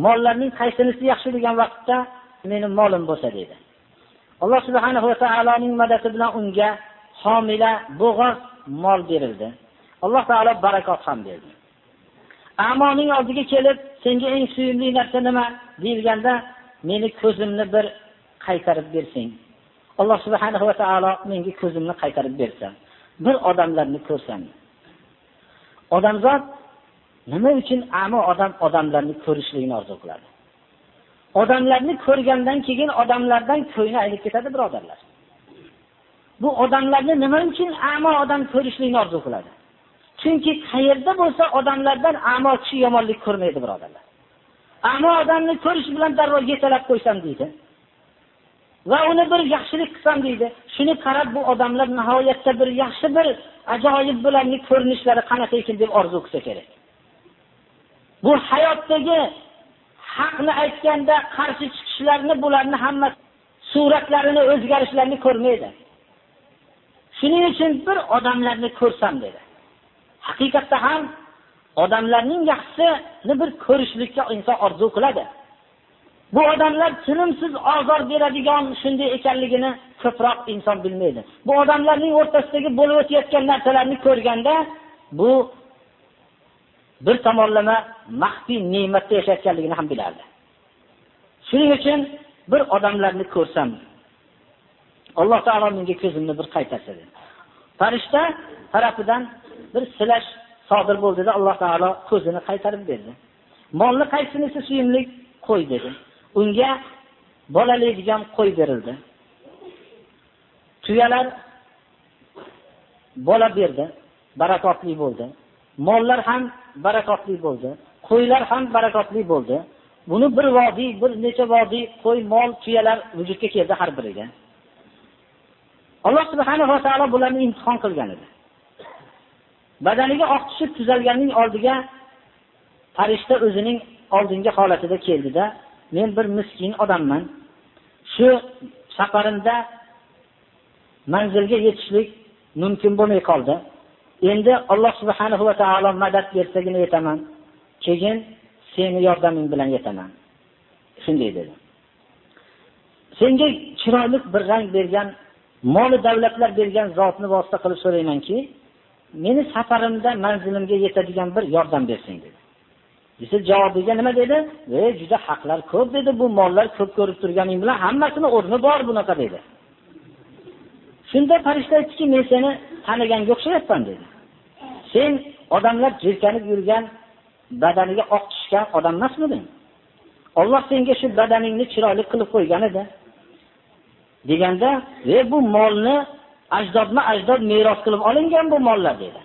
Mollarning qaysinisi yaxshi degan vaqtda meni molim bo'lsa dedi. Alloh subhanahu va taoloning madadi bilan unga homila bo'g'oz mol berildi. Alloh taolo barakot ham berdi. Amoning oldiga kelib senga eng suyumli narsa nima deyilganda meni ko'zimni bir qaytarib bersang. Alloh subhanahu va taolo menga ko'zimni qaytarib bersa bir odamlarni ko'rsam. Odamzod nima uchun amo odam odamlarni ko'rishlikni orzu qiladi? Odamlarni ko'rgandan keyin odamlardan ko'ngli aynib ketadi birodarlar. Bu odamlarni nima uchun amo odam ko'rishlikni orzu qiladi? Chunki qayerda bo'lsa odamlardan amo kishi yomonlik ko'rmaydi birodarlar. Amo odamni ko'rish bilan darrov yetalab qo'ysam deydi. Va uni bir yaxshilik qilsam deydi. Shuni qarab bu odamlar nihoyatda bir yaxshi bir ajoyib bularni ko'rinishlari qanaqa ekan deb orzu qilsa kerak. Bu hayotdagi haqni aytganda qarshi chiqishlarni bularni hamma suratlarini o'zgarishlarini ko'rmaydi. Shuning uchun bir odamlarni ko'rsam dedi. Haqiqatda ham odamlarning yaxshisini bir ko'rishlikka inson orzu qiladi bu odamlar tinimsiz ozor beradigan shunday ekanligini ko'proq inson bilmaydi bu odamlarning o'rtasidagi bo'lib o'tayotgan narsalarni ko'rganda bu bir tomonlama maxfiy ne'matda yashayotganligini ham bilardi. Shuning uchun bir odamlarni ko'rsam, Alloh taolo menga ko'zimni bir qaytarsa dedi. Farishta tarafidan bir silash sodir bo'ldida Alloh taolo ko'zini qaytarib berdi. Molni qaysinisi suyimli qo'y dedi. Unga bolalaydigan qo'y berildi. Tuyalar bola berdi, barakotli bo'ldi. Mollar ham barakotli bo'ldi. Qo'ylar ham barakotli bo'ldi. Buni bir vodiy, bir necha vodiy qo'y, mol, tuyalar vujudga keldi har biriga. Alloh subhanahu va taolo bularni imtihon qilgan edi. Badaniga oq tushib tuzalganning oldiga farishta o'zining oldingi holatida keldida, men bir miskin odamman. Shu safarimda manzilga yetishlik mumkin bo'lmay qoldi. Endi Alloh subhanahu va taolo madad bersagina yetaman. Keyin seni yordaming bilan yetaman. Shunday dedi. Senga chiroyli bir rang bergan, moli davlatlar bergan zotni vosita qilib so'raymanki, meni safarimda manzilimga yetadigan bir yordam bersin dedi. Desa javobiga nima dedi? e juda haqlar ko'p" dedi. Bu mollar ko'p ko'rib turganing bilan hammasini o'rni bor bunaqa dedi. Shunda farishta aytdiki, "Men seni taniganga o'xshayapman" dedi. Sen odamlar jirkanib yurgan badaniga oq tushgan odam emasmiding? Alloh senga shu badaningni chiroyli qilib qo'ygan edi. Deganda, e bu molni ajdodma-ajdod meros qilib olingan bu mollar" dedi.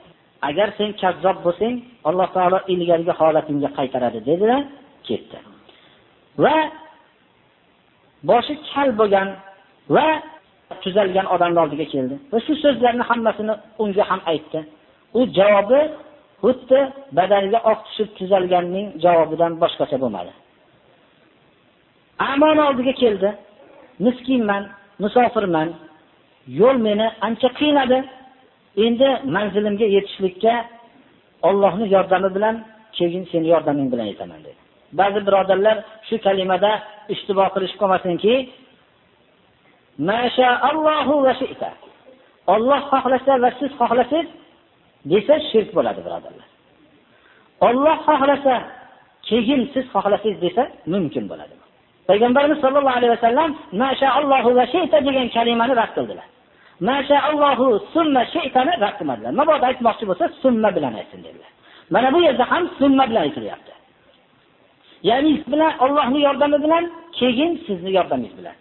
Agar sen kazzob bo'lsang, Alloh taolo ilgarigi holatingga qaytaradi dedilar, ketdi. Va boshi kal bo'lgan va tuzalgan odamlar oldiga keldi va shu so'zlarni hammasini unga ham aytdi. U javobi xuddi badaniga oq tushib tuzalganning javobidan boshqacha bo'lmadi. Amon oldiga keldi. Miskinman, musofirman. Yo'l meni ancha qiynadi. Endi manzilimga yetishlikka Allohning yordami bilan keyin seni yordaming bilan yetaman dedi. Ba'zi birodarlar shu kalimada ishtibo qilishib qolmasinki, Masha Allohu va shi'ta. Alloh xohlasa va siz xohlasangiz desa shirk bo'ladi birodarlar. Alloh xohlasa, keyin siz xohlasangiz desa mumkin bo'ladi. Payg'ambarimiz sollallohu alayhi vasallam Masha Allohu va shi'ta degan kalimani rad qildilar. Masha Allohu summa shaytani rad qilmadilar. Mabodo aytmoqchi bo'lsa, summa bilan aytsin dedilar. Mana bu yerda ham summa bilan aytilyapti. Ya'ni bilan Allohning yordami bilan, keyin sizni yordamingiz bilan.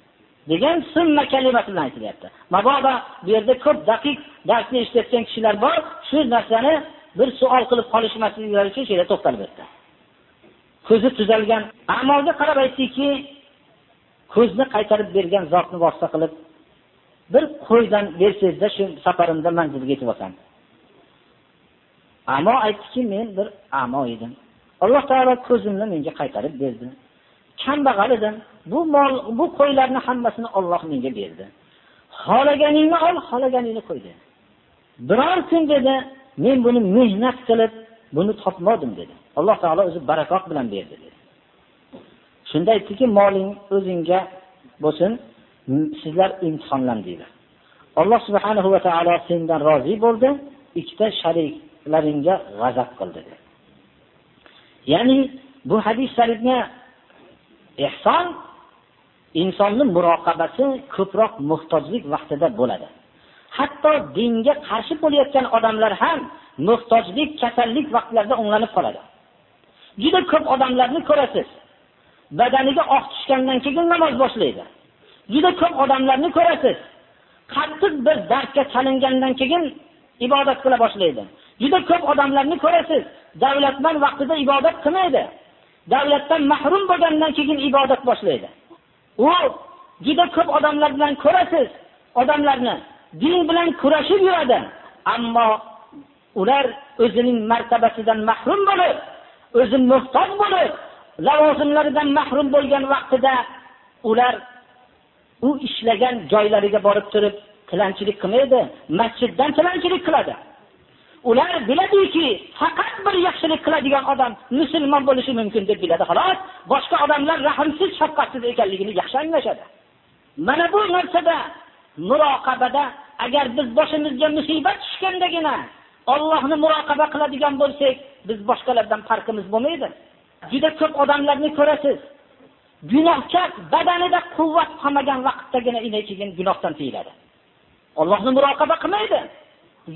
degan summa kalimasi bilan aytilyapti. Mabodo bu yerda ko'p daqiq darsni eshitayotgan kishilar bor, shu narsani bir savol qilib qolishmasliklari uchun shunga to'xtalib o'tdi. Ko'zi tuzalgan amalga qarab aytdiki, ko'zni qaytarib bergan zotni vosita qilib bir qo'ydan bersangizda shu safarimda manzilga yetib olsam. Ammo aytdiki, men bir amo edim. Alloh taolo ko'zimni menga qaytarib berdi. Kambag'al edim. Bu mol, bu qo'ylarni hammasini olloh menga berdi. xohlaganingni ol, xohlaganingni qo'y dedi. Biror kun dedi, men buni mehnat qilib, buni topmadim dedi. Alloh taolo o'zi barakot bilan berdi dedi. Shunda aytdiki, moling o'zingga bo'lsin, sizlar imtihonlandinglar. Alloh subhanahu va taolo sendan rozi bo'ldi, ikkita shariklaringga g'azab qildi dedi. Ya'ni bu hadis sharifga ehson insonni muroqabasi ko'proq muhtojlik vaqtida bo'ladi. Hatto dinga qarshi bo'layotgan odamlar ham muhtojlik, kasallik vaqtlarida o'nglanib qoladi. Juda ko'p odamlarni ko'rasiz. Badaniga oq tushgandan keyin namoz boshlaydi. Juda ko'p odamlarni ko'rasiz. Qattiq bir dardga chalingandan keyin ibodat qila boshlaydi. Juda ko'p odamlarni ko'rasiz. Davlatman vaqtida ibodat qilmaydi. Davlatdan mahrum bo'lgandan keyin ibodat boshlaydi. U juda ko'p odamlar bilan ko'rasiz, odamlarni din bilan kurashib yuradi, ammo ular o'zining martabasidan mahrum bo'lib, o'zi muhtoj bo'lib, lavozimlaridan mahrum bo'lgan vaqtida ular u ishlagan joylariga borib turib tilanchilik qilmaydi, masjiddan tilanchilik qiladi. Ular biladiki, faqat bir yaxshilik qiladigan odam musulmon bo'lishi mumkin deb biladi, xolos. Boshqa odamlar rahmsiz, shafqatsiz ekanligini yaxshi anglashadi. Mana bu narsada muroqabada agar biz boshimizga musibat tushgandagina Allohni muroqaba qiladigan bo'lsak, biz boshqalardan farqimiz bo'lmaydi. Juda ko'p odamlarni ko'rasiz. Gunohkor badanida quvvat qolmagan vaqtdagina keyin gunohdan tiyiladi. Allohni muroqaba qilmaydi.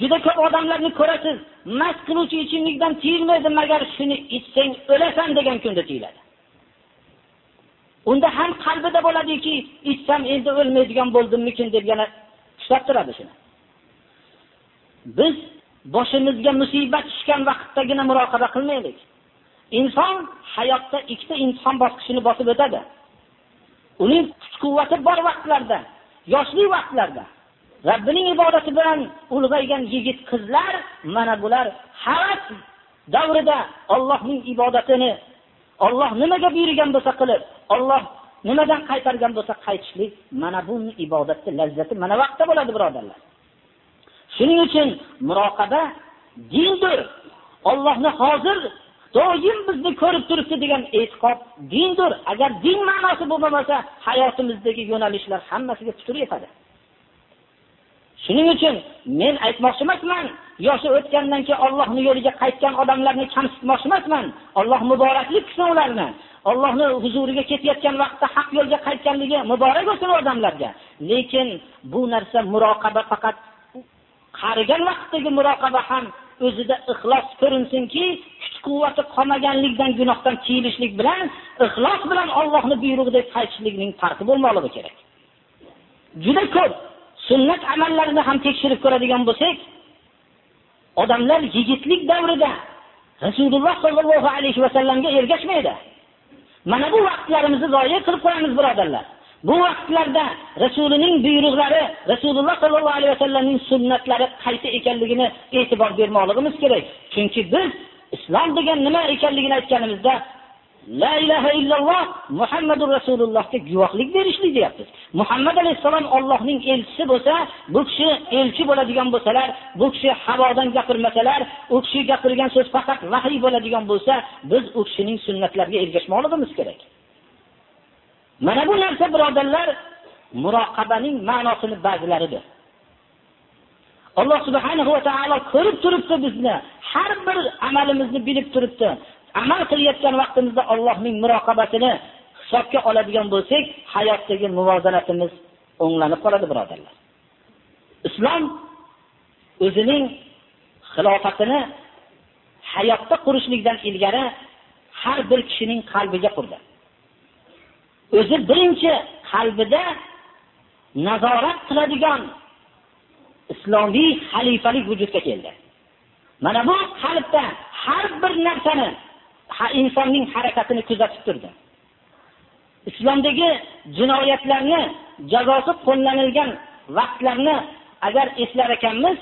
Juda ko'p odamlarni ko'rasiz, mast qiluvchi ichimlikdan tiyilmaydi, magar shuni ichsang o'lasan degan kunda tiyiladi. Unda ham qalbida bo'ladiki, ichsam endi o'lmaydigan bo'ldimmikin deb yana ushlab turadi shuni. Biz boshimizga musibat tushgan vaqtdagina muroqaba qilmaylik. Inson hayotda ikkita imtihon bosqichini bosib o'tadi. Uning kuch-quvvati bor vaqtlarda, yoshlik vaqtlarda Rabbining ibodati bilan ulg'aygan yigit qizlar mana bular havas davrida Allohning ibodatini Alloh nimaga buyurgan bo'lsa qilib, Alloh nimadan qaytargan bo'lsa qaytishlik, mana bu ibodatning lazzati mana vaqtda bo'ladi birodarlar. Shuning uchun muroqaba dindir. Allohni hozir doim bizni ko'rib turibdi degan e'tiqod dindir. Agar din ma'nosi bo'lmasa, hayotimizdagi yo'nalishlar hammasiga putur yetadi. Shuning uchun men aytmoqchi emasman, yoshi o'tgandan keyin Allohning yo'liga qaytgan odamlarni kamsitmoqchi emasman. Alloh muboraklik qilsin ularni. ollohni huzuriga ketayotgan vaqtda haq yo'lga qaytganligi muborak bo'lsin odamlarga. Lekin bu narsa muroqaba faqat qarigan vaqtdagi muroqaba ham o'zida ixlos ko'rinsinki, quvvati qolmaganlikdan gunohdan tiyilishlik bilan ixlos bilan Allohning buyrug'idek qaytishlikning farqi bo'lmoqligi kerak. Juda ko'p sunnat amallarini ham tekshirib ko'radigan bo'lsak, odamlar yigitlik davrida Rasululloh sollallohu alayhi vasallamga ergashmaydi. Mana bu vaqtlarimizni zoya qilib qo'yamiz birodarlar. Bu vaqtlarda Rasulining buyruqlari, Rasululloh sollallohu alayhi vasallamning sunnatlari qaysi ekanligini e'tibor bermoqligimiz kerak. Chunki biz islom degan nima ekanligini aytganimizda La ilaha illalloh Muhammadur Rasulullohga guvohlik berishlik deyapmiz. Muhammad alayhissalom Allohning elchisi bo'lsa, bu kishi elchi bo'ladigan bo'lsalar, bu kishi havodan gapirmasalar, u kishi gapirgan so'z faqat vahiy bo'ladigan bo'lsa, biz u kishining sunnatlariga ergashmoqligimiz kerak. Mana bu narsa birodarlar muroqabaning ma'nosini ba'zilaridir. Alloh subhanahu va taolo ko'rib turibdi bizni, har bir amalimizni bilib turibdi. Amal qilayotgan vaqtimizda Allohning muroqabatini hisobga oladigan bo'lsak, hayotdagi muvozanatimiz o'nglanib qoladi, birodarlar. Islom o'zining xilofatini hayotda qurishlikdan ilgari har bir kishining qalbiga qurdi. o'zi birinchi qalbida nazorat qiladigan islomiy xalifalik vujudga keldi. Mana bu qalbda har bir narsani insonning harakatini kuzatib turdi. Islomdagi jinoyatlarni jazosi qo'llanilgan vaqtlarni agar eslar ekanmiz,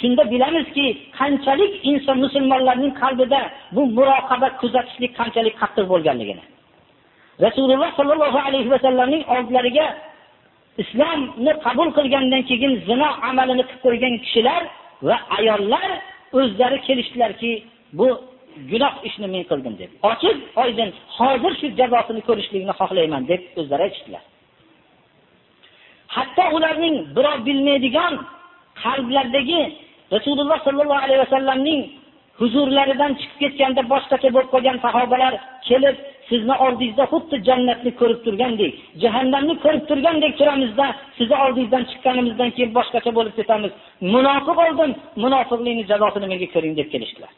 shunda bilamizki, qanchalik inson musulmonlarning qalbida bu muroqaba kuzatishlik qanchalik qattiq bo'lganligini. Rasululloh sollallohu alayhi vasallamning oldilariga islomni qabul qilgandan keyin zino amalini qilib qo'ygan kishilar va ayollar o'zlari kelishdilarki, bu gunoh ishni men qildim deb. Ochiq, oydin, hozir shu jazosini ko'rishlikni xohlayman deb o'zlari aytishdilar Hatto ularning birov bilmaydigan qalblardagi Rasululloh sollallohu alayhi vasallamning huzurlaridan chiqib ketganda boshqacha bo'lib qolgan sahobalar kelib sizni oldingizda xuddi jannatni ko'rib turgandek, jahannamni ko'rib turgandek turamizda, sizni oldingizdan chiqqanimizdan keyin boshqacha bo'lib ketamiz. Munofiq oldim, munofiqlikning jazosini menga ko'ring deb kelishdilar.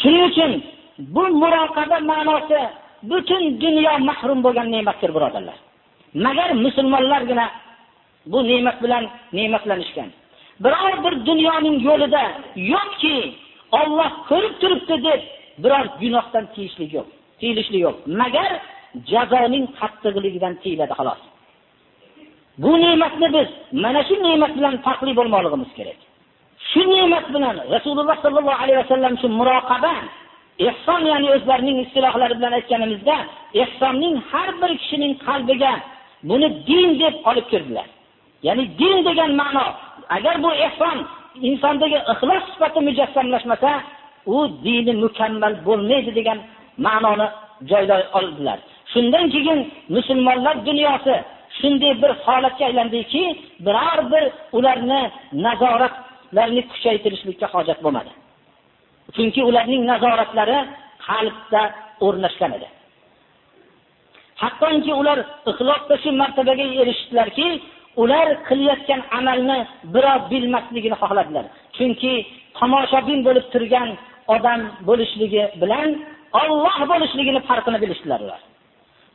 Shuning uchun bu muroqaba ma'nosi butun dunyo mahrum bo'lgan ne'matdir, birodarlar. Magar musulmonlargina bu ne'mat bilan ne'matlanishgan. Biror bir dunyoning yo'lida yo'qki, Alloh ko'rib turibdi deb biror gunohdan tiyishlik yo'q. Tiyilishlik yo'q. Magar jazoning qattiqligidan tiyiladi xolos. Bu ne'matni biz mana shu ne'mat bilan farqli bo'lmoqligimiz kerak. Shu ne'mat bilan Rasululloh sollallohu alayhi vasallam shu muroqaba ihson ya'ni o'zlarining istilohlari bilan aytganimizda ihsonning har bir kishining qalbiga buni din deb olib kirdilar. Ya'ni din degan ma'no agar bu ihson insondagi ixlos sifati mujassamlashmasa, u dini mukammal bo'lmaydi degan ma'noni joylay oldilar. Shundan keyin musulmonlar dunyosi shunday bir holatga aylandiki, biror bir ularni nazoratlarini kuchaytirishlikka hojat bo'lmadi. chunki ularning nazoratlari qalbda o'rnashgan edi hattoki ular ixlosda shu martabaga erishdilarki ular qilayotgan amalni birov bilmasligini xohladilar chunki tomoshabin bo'lib turgan odam bo'lishligi bilan Alloh bo'lishligini farqini bilishdilar ular.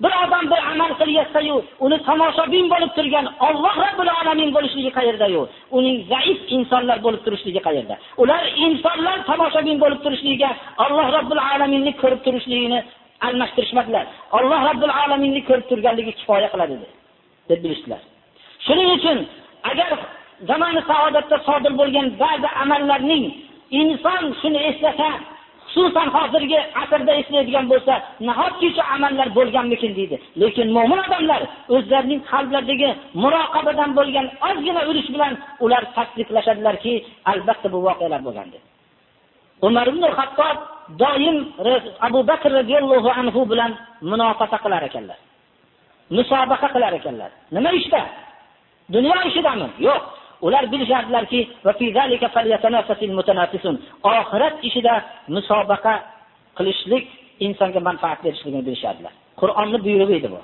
Bir odam bir amal qilyapsayu uni tomoshabin bo'lib turgan Alloh robbil alamin bo'lishligi qayerdayu? Uning zaif insonlar bo'lib turishligi qayerda? Ular insonlar tomoshabin bo'lib turishligiga alloh robbil alaminni ko'rib turishligini almashtirishmadilar. Alloh robbil alaminni ko'rib turganligi kifoya qiladi deb bilishdilar. Shuning uchun agar zamoni saodatda sodir bo'lgan ba'zi amallarning inson shuni eslasa xususan hozirgi asrda eslaydigan bo'lsa nahotki shu amallar bo'lganmikin deydi. Lekin mo'min odamlar o'zlarining qalblaridagi muroqabadan bo'lgan ozgina urish bilan ular tasdiqlashadilarki albatta bu voqealar bo'lgan deb umar ibn hattob doim abu bakr roziyallohu anhu bilan munofasa qilar ekanlar. Musobaqa qilar ekanlar. Nima ishda? Dunyo ishidami? Yo'q. Ular bilishardilarki oxirat ishida musobaqa qilishlik insonga manfaat berishligini bilishardilar. Qur'onni buyrug'i edi bu.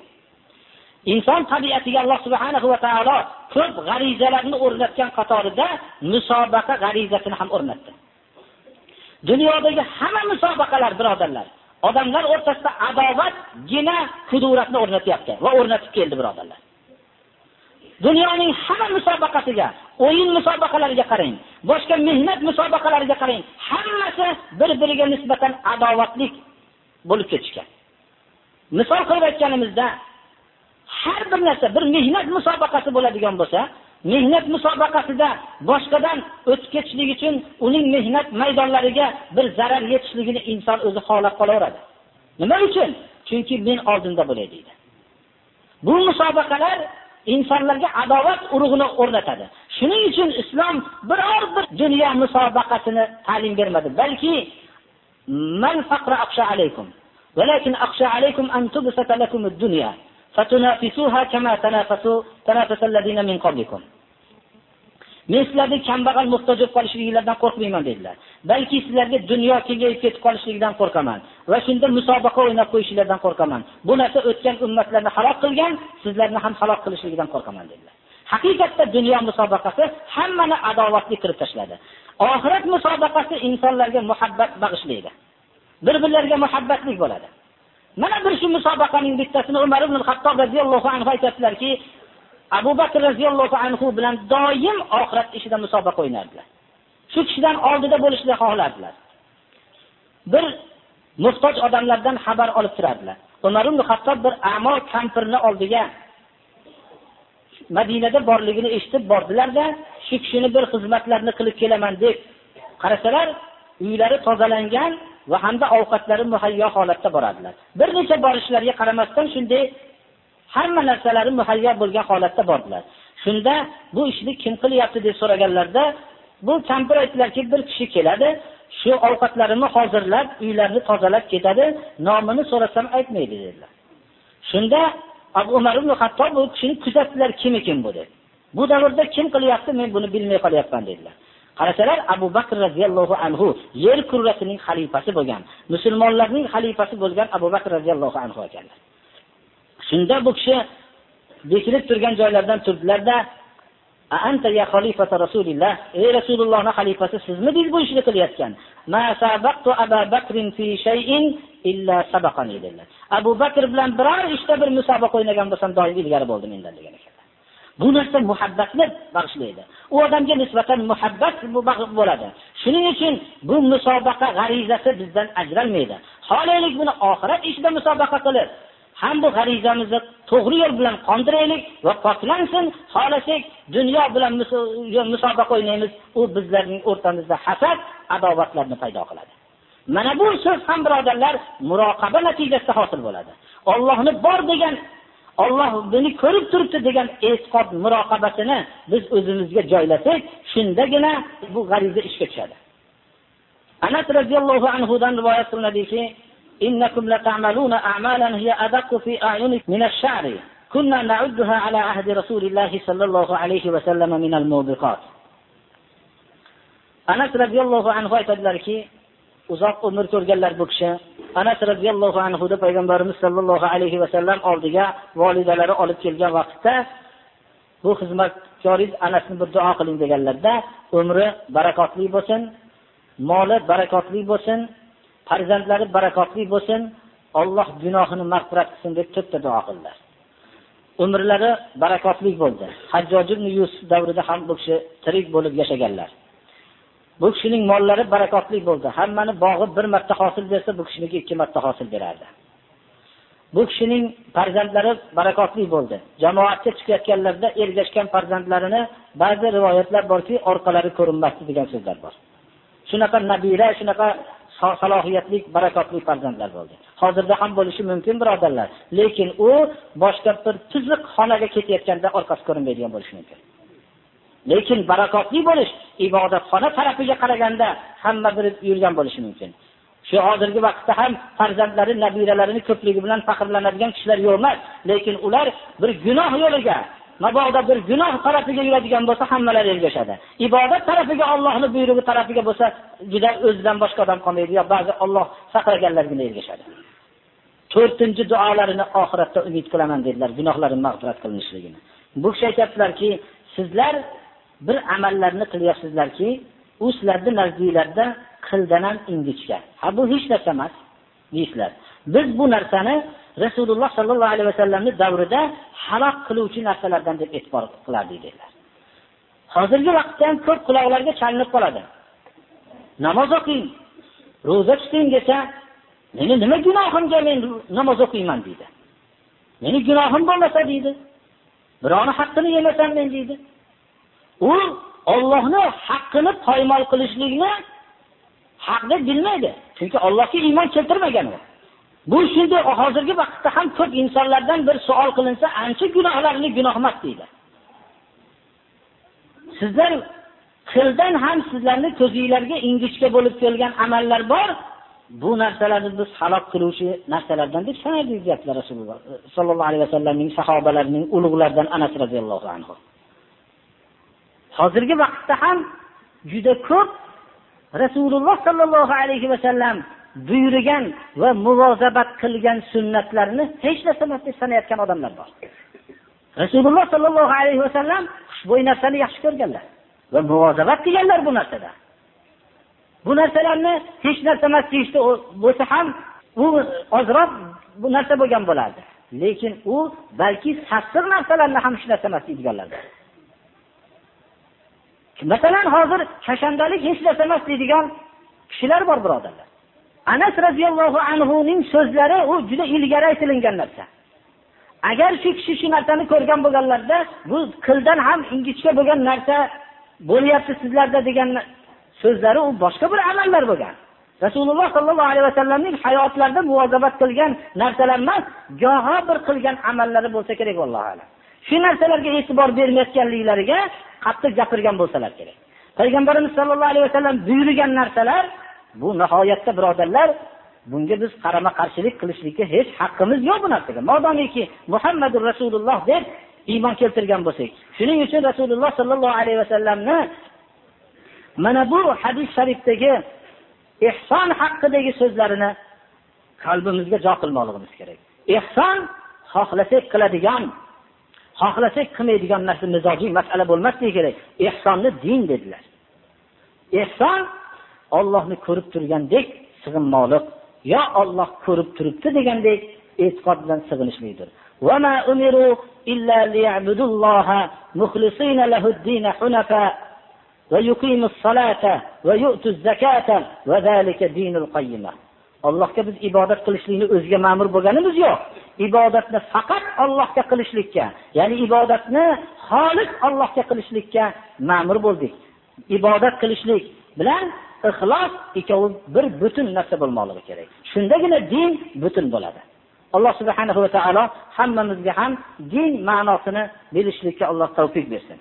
Inson tabiatiga alloh subhanahu va taolo ko'p g'arizalarni o'rnatgan qatorida musobaqa g'arizasini ham o'rnatdi. Dunyodagi hamma musobaqalar birodarlar odamlar o'rtasida adovatgina kuduratni o'rnatyapti va o'rnatib keldi birodarlar. Dunyoning hamma musobaqasiga o'yin musobaqalariga qarang boshqa mehnat musobaqalariga qarang hammasi bir biriga nisbatan adovatlik bo'lib ketishgan. Misol qilib aytganimizda har bir narsa bir mehnat musobaqasi bo'ladigan bo'lsa mehnat musobaqasida boshqadan o'tib ketishlik uchun uning mehnat maydonlariga bir zarar yetishligini inson o'zi xohlab qolaveradi. Nima uchun? Chunki men oldinda bo'lay deydi. Bu musobaqalar insonlarga adovat urug'ini o'rnatadi shuning uchun islom biror bir dunyo musobaqasini ta'lim bermadi balki man faqra aqsha alaykum ولكن أخشى عليكم أن تبسط لكم الدنيا فتنافسوها كما تنافسوا تنافس الذين من قبلكم men sizlarni kambag'al muhtoj bo'lib qolishliginglardan qo'rqmayman dedilar Balki sizlarga dunyo kengayib ketib qolishligidan qo'rqaman. Va shunda musobaqa o'ynab qo'yishinglardan qo'rqaman. Bu narsa o'tgan ummatlarni halok qilgan sizlarni ham halok qilishligidan qo'rqaman dedilar. Haqiqatda dunyo musobaqasi hammani adovatli qilib tashladi. Oxirat musobaqasi insonlarga muhabbat bag'ishlaydi. Bir birlariga muhabbatlik bo'ladi. Mana bir shu musobaqaning bittasini umar ibn hattob roziyallohu anhu aytadilarki abu bakr roziyallohu anhu bilan doim oxirat ishida musobaqa o'ynardilar. Shu kishidan oldida bo'lishni xohlardilar. Bir muhtoj odamlardan xabar olib turardilar. Umar ibn hattob bir amo kampirni oldiga madinada borligini eshitib bordilarda shu kishini bir xizmatlarni qilib kelaman deb qarasalar uylari tozalangan va hamda ovqatlari muhayyo holatda boradilar. Bir necha borishlariga qaramasdan shunday hamma narsalari muhayyo bo'lgan holatda bordilar. Shunda bu ishni kim qilyapti deb so'raganlarida bu kampir aytdilarki bir kishi keladi shu ovqatlarimni hozirlab uylarni tozalab ketadi nomini so'rasam aytmaydi dedilar. Shunda abu umar ibn hattob bu kishini kuzatdilar kim ekan bu deb. Bu davrda kim qilyapti men buni bilmay qolyapman dedilar. Qarasalar abu bakr roziyallohu anhu yer kurrasining xalifasi bo'lgan musulmonlarning xalifasi bo'lgan abu bakr roziyallohu anhu ekanlar. Shunda bu kishi bekilib turgan joylaridan turdilarda anta ya xalifata rasulilloh ey rasulullohni xalifasi sizmidingiz bu ishni qilayotgan abu bakr bilan biror ishda bir musobaqa o'ynagan bo'lsam doim ilgari bo'ldi mendan degan ekanlar bu narsa muhabbatni bag'ishlaydi u odamga nisbatan muhabbat bo'ladi shuning uchun bu musobaqa g'arizasi bizdan ajralmaydi xohlaylik buni oxirat ishida musobaqa qilib ham bu g'arizamizni to'g'ri yo'l bilan qondiraylik va poklansin xohlasak dunyo bilan musobaqa o'ynaymiz. U bizlarning o'rtamizda hasad adovatlarni paydo qiladi. Mana bu so'z ham birodarlar muroqaba natijasida hosil bo'ladi. Ollohni bor degan olloh buni ko'rib turibdi degan e'tiqod muroqabasini biz o'zimizga joylasak shundagina bu g'ariza ishga tushadi. Anas roziyallohu anhudan rivoyat qilinadiki إنكم لتعملون أعمالا هي أدق في أعينكم من الشعر كنا نعدها على عهد رسول الله صلى الله عليه وسلم من الموبقات anas roziyallohu anhu aytadilarki uzoq umr ko'rganlar bu kishi anas roziyallohu anhuda payg'ambarimiz sollallohu alayhi vasallam oldiga volidalari olib kelgan vaqtda bu xizmatkoringiz anasni bir duo qiling deganlarda umri barakotli bo'lsin moli barakotli bo'lsin farzandlari barakotli bo'lsin olloh gunohini mag'firat qilsin deb to'rtta duo qildilar. Umrlari barakotli bo'ldi. Hajjoj ibn yusuf davrida ham bu kishi tirik bo'lib yashaganlar. Bu kishining mollari barakotli bo'ldi. Hammani bog'i bir marta hosil bersa bu kishiniki ikki marta hosil berardi. Bu kishining farzandlari barakotli bo'ldi. Jamoatga chiqayotganlarida ergashgan farzandlarini ba'zi rivoyatlar borki orqalari ko'rinmasdi degan so'zlar bor. Shunaqa nabira shunaqa salohiyatli barakotli farzandlar bo'ldi. Hozirda ham bo'lishi mumkin birodarlar. Lekin u boshqa bir tuzuq xonaga ketayotganda orqasi ko'rinmaydigan bo'lishi mumkin. Lekin barakotli bo'lish ibodatxona tarafiga qaraganda hamma birib yurgan bo'lishi mumkin. Shu hozirgi vaqtda ham farzandlari nabiralarini ko'pligi bilan faxrlanadigan kishilar yo'q emas. Lekin ular bir gunoh yo'liga mabodo bir gunoh tarafiga yuradigan bo'lsa hammalari ergashadi. Ibodat tarafiga ollohni buyrug'i tarafiga bo'lsa juda o'zidan boshqa odam qolmaydi. Yo ba'zi olloh saqlaganlargina ergashadi. To'rtinchi duolarini oxiratda umid qilaman dedilar. Gunohlarini mag'firat qilinishligini bu kishi aytyaptilarki sizlar bir amallarni qilyapsizlarki u sizlarni nazdinglarda qildan ham ingichka. Ha bu hech narsa emas deysizlar biz bu narsani rasululloh sollallohu alayhi vasallamni davrida halok qiluvchi narsalardan deb e'tibor qilardik dedilar. Hozirgi vaqtda ham ko'p quloqlarga chalinib qoladi. Namoz o'qing ro'za tuting desa meni nima gunohimga men namoz o'qiyman? deydi. Meni gunohim bo'lmasa deydi. Birovni haqqini yemasam men deydi. U ollohni haqqini poymol qilishlikni haq bilmaydi. Chunki ollohga iymon keltirmagan u. bu shunday hozirgi vaqtda ham ko'p insonlardan bir savol qilinsa ancha gunohlarni gunoh emas deydi. Sizlar tildan ham sizlarni ko'zinglarga ingichka bo'lib kelgan amallar bor. Bu narsalarni biz halok qiluvchi narsalardan deb sanardik deyaptilar rasululloh e, sollallohu alayhi vasallamning sahobalarining ulug'laridan anas radhiyallohu anhu. Hozirgi vaqtda ham juda ko'p rasululloh sollallohu alayhi vasallam buyurgan va muvozabat qilgan sunnatlarni hech narsa emas deb sanayotgan odamlar bor. Rasululloh sollallohu alayhi vasallam xushbo'y narsani yaxshi ko'rganlar va muvozabat qilganlar bu narsada. Bu narsalarni hech narsa emas deyishdi bo'lsa ham u ozroq bu narsa bo'lgan bo'lardi. Lekin u balki sassiq narsalarni ham hech narsa emas deydiganlar. Masalan hozir kashandalik hech narsa emas deydigan kishilar bor birodarlar. Anas roziyallohu anhuning so'zlari u juda ilgari aytilingan narsa. Agar shu kishi shu narsani ko'rgan bo'lganlarida bu qildan ham ingichka bo'lgan narsa bo'lyapti sizlarda degan so'zlari u boshqa bir amallar bo'lgan. Rasululloh sollallohu alayhi vasallamning hayotlarida muvozabat qilgan narsalar emas goho bir qilgan amallari bo'lsa kerak allohu alam. Shu narsalarga e'tibor bermayotganliklariga qattiq gapirgan bo'lsalar kerak. Payg'ambarimiz sollallohu alayhi vasallam buyurgan narsalar bu nihoyatda birodarlar bunga biz qarama qarshilik qilishlikka hech haqqimiz yo'q bu narsaga. Modomiki muhammadu rasululloh deb iymon keltirgan bo'lsak shuning uchun rasululloh sollallohu alayhi vasallamni mana bu hadis sharifdagi ehson haqidagi so'zlarini qalbimizga jo qilmoqligimiz kerak. Ehson xohlasak qiladigan xohlasak qilmaydigan narsa mizojiy masala bo'lmasligi kerak. Ehsonni din dedilar. Ehson ollohni ko'rib turgandek sig'inmoqlik yo olloh ko'rib turibdi degandek e'tiqod bilan sig'inishlikdir ويقيموا الصلاة ويؤتوا الزكاة وذلك دين القيمة allohga biz ibodat qilishlikni o'ziga ma'mur bo'lganimiz yo'q ibodatni faqat ollohga qilishlikka ya'ni ibodatni xolis ollohga qilishlikka ma'mur bo'ldik ibodat qilishlik bilan ixlos ikkovi bir butun narsa bo'lmoqligi kerak. Shundagina din butun bo'ladi. Alloh subhanahu va taolo hammamizga ham din ma'nosini bilishlikka alloh tavfiq bersin.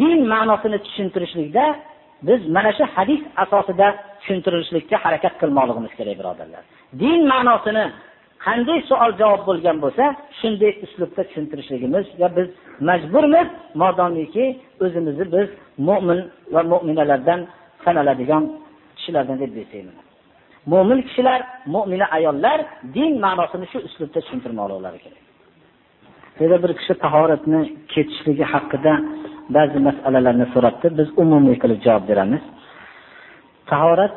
Din ma'nosini tushuntirishlikda biz mana shu hadis asosida tushuntirishlikka harakat qilmoqligimiz kerak birodarlar. Din ma'nosini qanday savol javob bo'lgan bo'lsa shunday uslubda tushuntirishligimizga biz majburmiz modomiki o'zimizni biz mo'min va mo'minalardan sanaladigan kishilardan deb besayman mo'min kishilar mo'mina ayollar din ma'nosini shu uslubda tushuntirmoqlari kerak yana bir kishi tahoratni ketishligi haqida ba'zi masalalarni so'rabdi biz umumiy qilib javob beramiz. Tahorat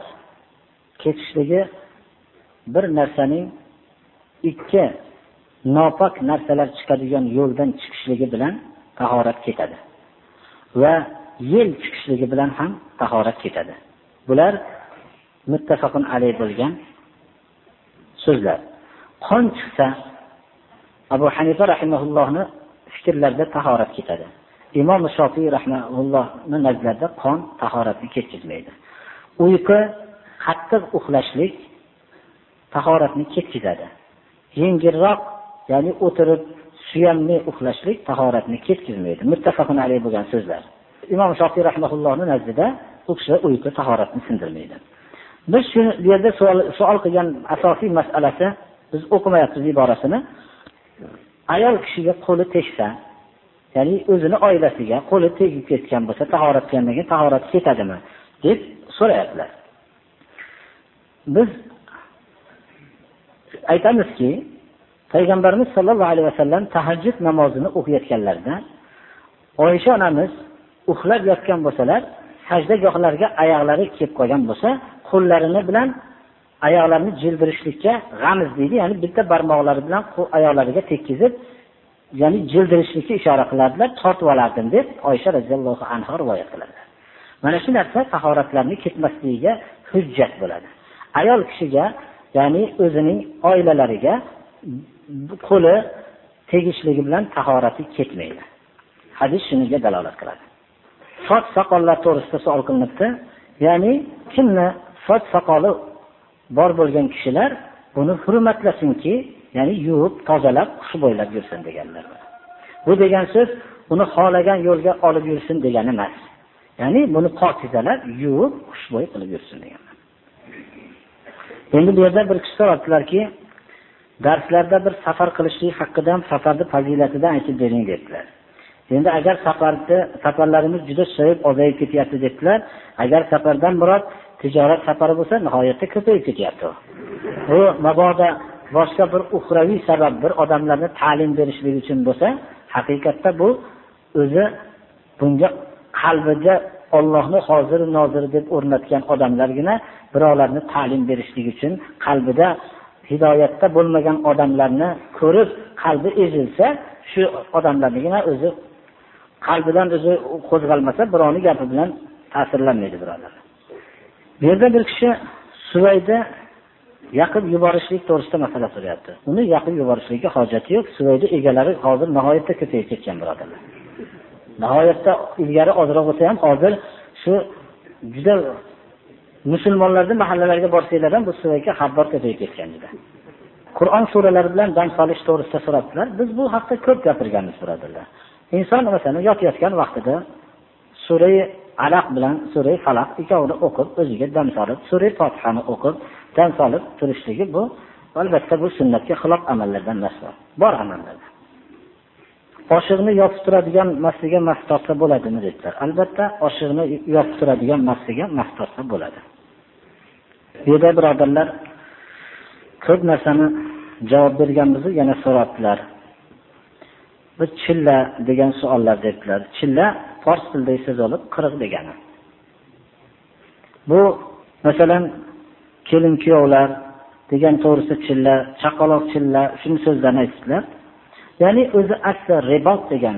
ketishligi bir narsaning ikki nopok narsalar chiqadigan yo'ldan chiqishligi bilan tahorat ketadi va yel chiqishligi bilan ham tahorat ketadi. Bular muttafaqun alayh bo'lgan so'zlar. Qon chiqsa abu hanifa rahimaullohni fikrlarida tahorat ketadi. Imom shofiy rahmaullohni nazarlarida qon tahoratni ketkizmaydi uyqu qattiq uxlashlik tahoratni ketkizadi yengilroq ya'ni o'tirib suyanmay uxlashlik tahoratni ketkazmaydi muttafaqun alayh bo'lgan so'zlar. Imom shofiy rahmaullohni nazdida u kishi uyqu tahoratni sindirmaydi. Biz shu yerda savol qilgan asosiy masalasi biz o'qimayapmiz iborasini ayol kishiga qo'li tegsa ya'ni o'zini oilasiga qo'li tegib ketgan bo'lsa tahorat qilgandan keyin tahorat ketadimi deb so'rayaptilar. Biz aytamizki payg'ambarimiz sollallohu alayhi vasallam tahajjud namozini o'qiyotganlarida oysha onamiz uxlab yotgan bo'lsalar sajdagohlarga oyoqlari kelib qolgan bo'lsa qo'llarini bilan oyoqlarini jildirishlikka g'amiz deydi. Ya'ni bitta barmoqlari bilan oyoqlariga tekkizib ya'ni jildirishlikka ishora qilardilar tortib olardim deb oysha roziyallohu anhu rivoyat qiladilar mana shu narsa tahoratlarni ketmasligiga hujjat bo'ladi. Ayol kishiga ya'ni o'zining oilalariga qo'li tegishligi bilan tahorati ketmaydi. Hadis shuniga dalolat qiladi. Soch soqollar to'g'risida savol qilinibdi. Ya'ni kimni soch soqoli bor bo'lgan kishilar buni hurmatlasinki ya'ni yuvib tozalab xushbo'ylab yursin deganlar bu degan so'z uni xohlagan yo'lga olib yursin degani emas. Ya'ni buni pokizalab yuvib xushbo'y qilib yursin degan. Endi bu yerda bir kishi so'rabdilarki darslarda bir safar qilishlik haqida ham safarni fazilatidan aytib bering dedilar. Endi agar safarni safarlarimiz juda so'yib ozayib ketyapti dedilar agar safardan murod tijorat safari bo'lsa nihoyatda ko'payib ketyapti. U mabodo boshqa bir uxraviy sabab bir odamlarni ta'lim berishlik uchun bo'lsa haqiqatda bu o'zi bunga qalbida ollohni hozir nozir deb o'rnatgan odamlargina birovlarni ta'lim berishlik uchun qalbida hidoyatda bo'lmagan odamlarni ko'rib qalbi ezilsa shu odamlarnigina o'zi qalbidan o'zi qo'zg'almasa birovni gapi bilan ta'sirlanmaydi birodar. Bu yerda bir kishi suvayda yaqib yuborishlik to'g'risida masala so'rayapti. Uni yaqib yuborishlikka hojati yo'q suvayda egalari hozir nihoyatda ko'payib ketgan birodarlar nihoyatda ilgari ozroq bo'lsa ham hozir shu juda musulmonlarni mahallalariga borsanglar ham bu suvayga xabar ko'payib ketgan juda qur'on suralari bilan dam solish to'g'risida so'rabdilar. Biz bu haqda ko'p gapirganmiz birodarlar. Inson masalan yotayotgan vaqtida surai alaq bilan surai falaq ikkovini o'qib o'ziga dam solib surai fotihani o'qib dam solib turishligi bu albatta bu sunnatga xilof amallardan emas bor amallardan oshiqni yopib turadigan massiga mas tortsa bo'ladimi dedilar. Albatta oshiqni yopib turadigan massiga mas tortsa bo'ladi. Bu yerda birodarlar ko'p narsani javob berganmiz yana so'rabdilar. Bir chilla degan savollar debdilar. Chilla fors tilidagi so'z olib qirq degani. Bu masalan kelin kuyovlar degan to'g'risida chilla chaqaloq chilla shuni so'zlarni aytibdilar. Ya'ni o'zi asli ribot degan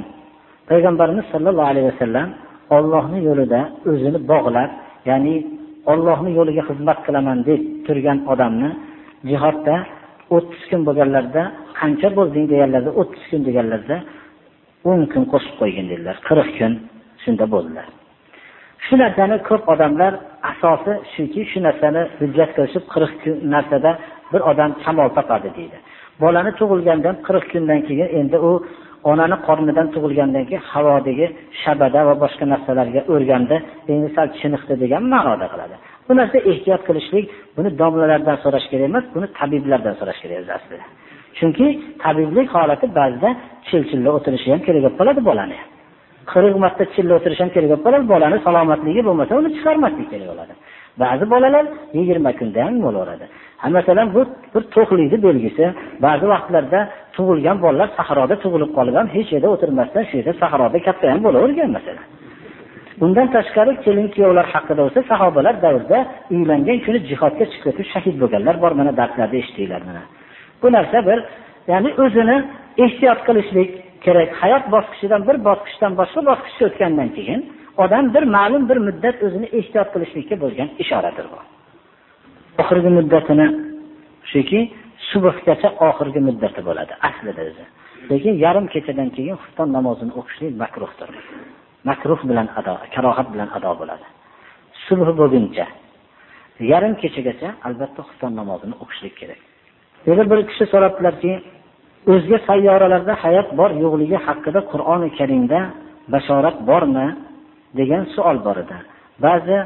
payg'ambarimiz sollallohu alayhi vasallam Allohning yo'lida o'zini bog'lab ya'ni ollohni yo'liga xizmat qilaman deb turgan odamni jihodda o'ttiz kun bo'lganlarida qancha bo'lding deganlarida o'ttiz kun deganlarida o'n kun qo'shib qo'ygin dedilar. Qirq kun shunda bo'ldilar. Shu narsani ko'p odamlar asosi shuki shu narsani hujjat qilishib qirq kun narsada bir odam kamol topadi deydi. Bolani tug'ilgandan qirq kundan keyin endi u onani qornidan tug'ilgandan keyin havodagi shabada va boshqa narsalarga o'rgandi endi sal chiniqdi degan ma'noda qiladi. Bu narsa ehtiyot qilishlik buni domlalardan so'rash kerak emas buni tabiblardan so'rash kerak o'zi aslida. Chunki tabiblik holati ba'zida chil o'tirishi ham kerak bo'lib qoladi bolani. Qirq marta chilla o'tirish ham kerak bo'lib qoladi bolani salomatligi bo'lmasa uni chiqarmaslik kerak bo'ladi. Ba'zi bolalar yigirma kunda ham bo'laveradi masalan bu bir to'qlikni belgisi ba'zi vaqtlarda tug'ilgan bolalar sahroda tug'ilib qolgan hech yerda o'tirmasdan shu yerda sahroda katta ham bo'lavergan masalan bundan tashqari kelin kuyovlar haqida bo'lsa sahobalar davrida uylangan kuni jihodga chiqib ketib shahid bo'lganlar bor mana darslarda eshitdinglar mana. Bu narsa bir ya'ni o'zini ehtiyot qilishlik kerak. Hayot bosqichidan bir bosqichdan boshqa bosqichga o'tgandan keyin odam bir ma'lum bir muddat o'zini ehtiyot qilishlikka bo'lgan ishoradir bu. Oxirgi muddatini shuki subhgacha oxirgi muddati bo'ladi aslida o'zi lekin yarim kechadan keyin xufton namozini o'qishlik makruhdir. Makruh bilan ado karohat bilan ado bo'ladi. Subh bo'lguncha yarim kechagacha albatta xufton namozini o'qishlik kerak. Yana bir kishi so'rabdilarki o'zga sayyoralarda hayot bor yo'qligi haqida qur'oni karimda bashorat bormi degan savol bor edi. Ba'zi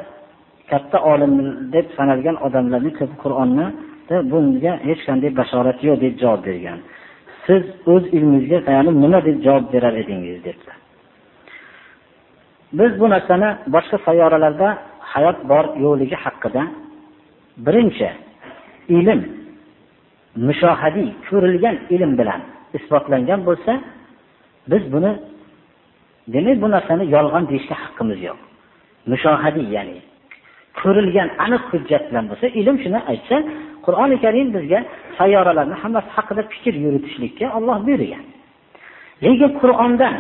katta olim deb sanalgan odamlarni ko'p qur'onni bunga hech qanday bashorat yo'q deb javob bergan. Siz o'z ilmingizga tayanib nima deb javob berar edingiz debdi. Biz bu narsani boshqa sayyoralarda hayot bor yo'qligi haqida birinchi ilm mushohadiy ko'rilgan ilm bilan isbotlangan bo'lsa biz buni demak bu narsani yolg'on deyishga haqqimiz yo'q. Mushohadiy ya'ni ko'rilgan aniq hujjat bilan bo'lsa ilm shuni aytsa qur'oni karim bizga sayyoralarni hammasi haqida fikr yuritishlikka olloh buyurgan. Lekin qur'ondan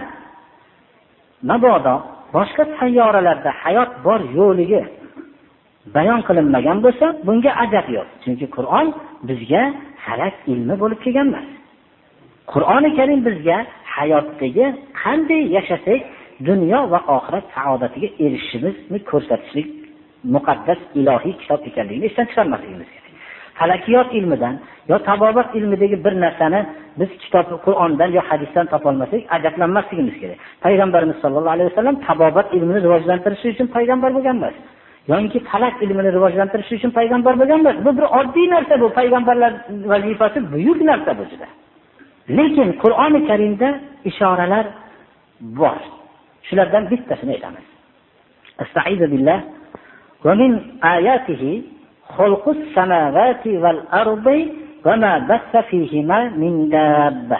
mabodo boshqa sayyoralarda hayot bor yo'qligi bayon qilinmagan bo'lsa bunga ajab yo'q. Chunki qur'on bizga falak ilmi bo'lib kelgan emas. Qur'oni karim bizga hayotdagi qanday yashasak dunyo va oxirat saodatiga erishishimizni ko'rsatishlik muqaddas ilohiy kitob ekanligini esdan chiqarmasligimiz kerak falakiyot ilmidan yo tabobat ilmidagi bir narsani biz kitob qur'ondan yo hadisdan topolmasak ajablanmasligimiz kerak payg'ambarimiz sollallohu alayhi vasallam tabobat ilmini rivojlantirish uchun payg'ambar bo'lgan emas yoki falak ilmini rivojlantirish uchun payg'ambar bo'lgan emas bu bir oddiy narsa bu payg'ambarlar vazifasi buyuk narsa bu juda lekin qur'oni karimda ishoralar bor shulardan bittasini aytamiz ومن آياته xulqus samavati val ardi va ma bassa fihima min dabba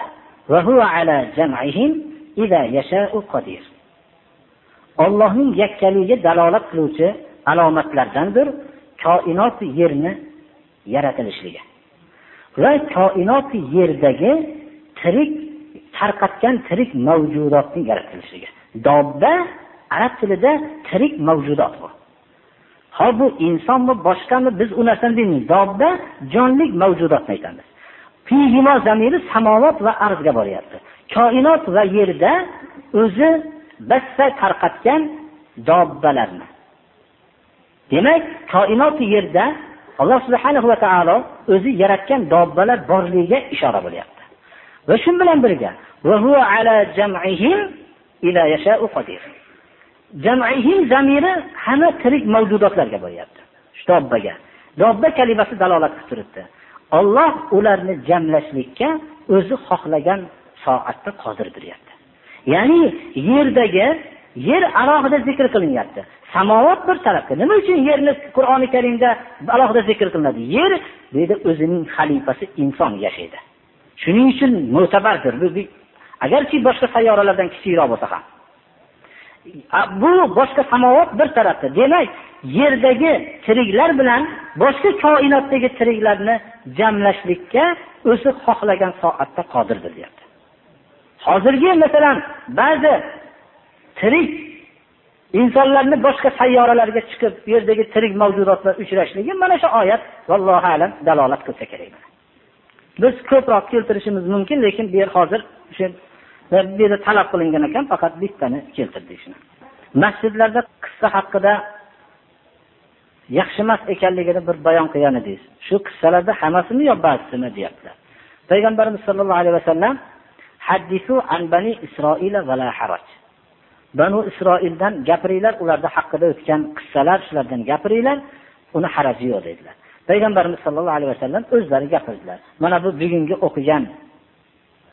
va huwa ala jam'ihim idza yasha'u qodir Allohning yakkaligiga dalolat qiluvchi alomatlardandir koinot yerni yaratilishligi. Va koinot yerdagi tirik tarqatgan tirik mavjudotni yaratilishligi. Dobba arab tilida tirik mavjudot bu. Ho bu insonmi boshqami biz u narsani demaymiz. Dobda jonli mavjudotni aytamiz fihimo zamiri samovat va arzga boryapti. Koinot va yerda o'zi bassa tarqatgan dobbalarni demak koinoti yerda alloh subhanahu va taolo o'zi yaratgan dobbalar borligiga ishora bo'lyapti. Va shu bilan birga jamihim zamiri hamma tirik mavjudotlarga boryapti shu dobbaga dobba kalimasi dalolat qilib turibdi. Olloh ularni jamlashlikka o'zi xohlagan soatda qodir deyapti ya'ni yerdagi yer alohida zikr qilinyapti. Samovat bir tarafga. Nima uchun yerni qur'oni karimda alohida zikr qilinadi? Yer bu yerda o'zining xalifasi inson yashaydi. Shuning uchun mo'tabardir. Agarki boshqa sayyoralardan kichikroq bo'lsa ham. Bu boshqa samovat bir tarafda. Demak yerdagi tiriklar bilan boshqa koinotdagi tiriklarni jamlashlikka o'zi xohlagan soatda qodirdir deyapti. Hozirgi masalan ba'zi tirik insonlarni boshqa sayyoralarga chiqib yerdagi tirik mavjudotlar uchrashligi mana shu oyat vallohu alam dalolat qilsa kerak. Biz ko'proq keltirishimiz mumkin lekin bu yer hozir shu bu yerda talab qilingan ekan faqat bittani keltirdik shuni masjidlarda qissa haqida yaxshi emas ekanligini bir bayon qilgan edingiz. Shu qissalarda hammasimi yo ba'zisimi deyaptilar. Payg'ambarimiz sollallohu alayhi vasallam haddisu an bani isroila vala haraj. Banu isroildan gapiringlar ularda haqida o'tgan qissalar shulardan gapiringlar uni haraji yo'q dedilar. Payg'ambarimiz sollallohu alayhi vasallam o'zlari gapirdilar. Mana bu bugungi o'qigan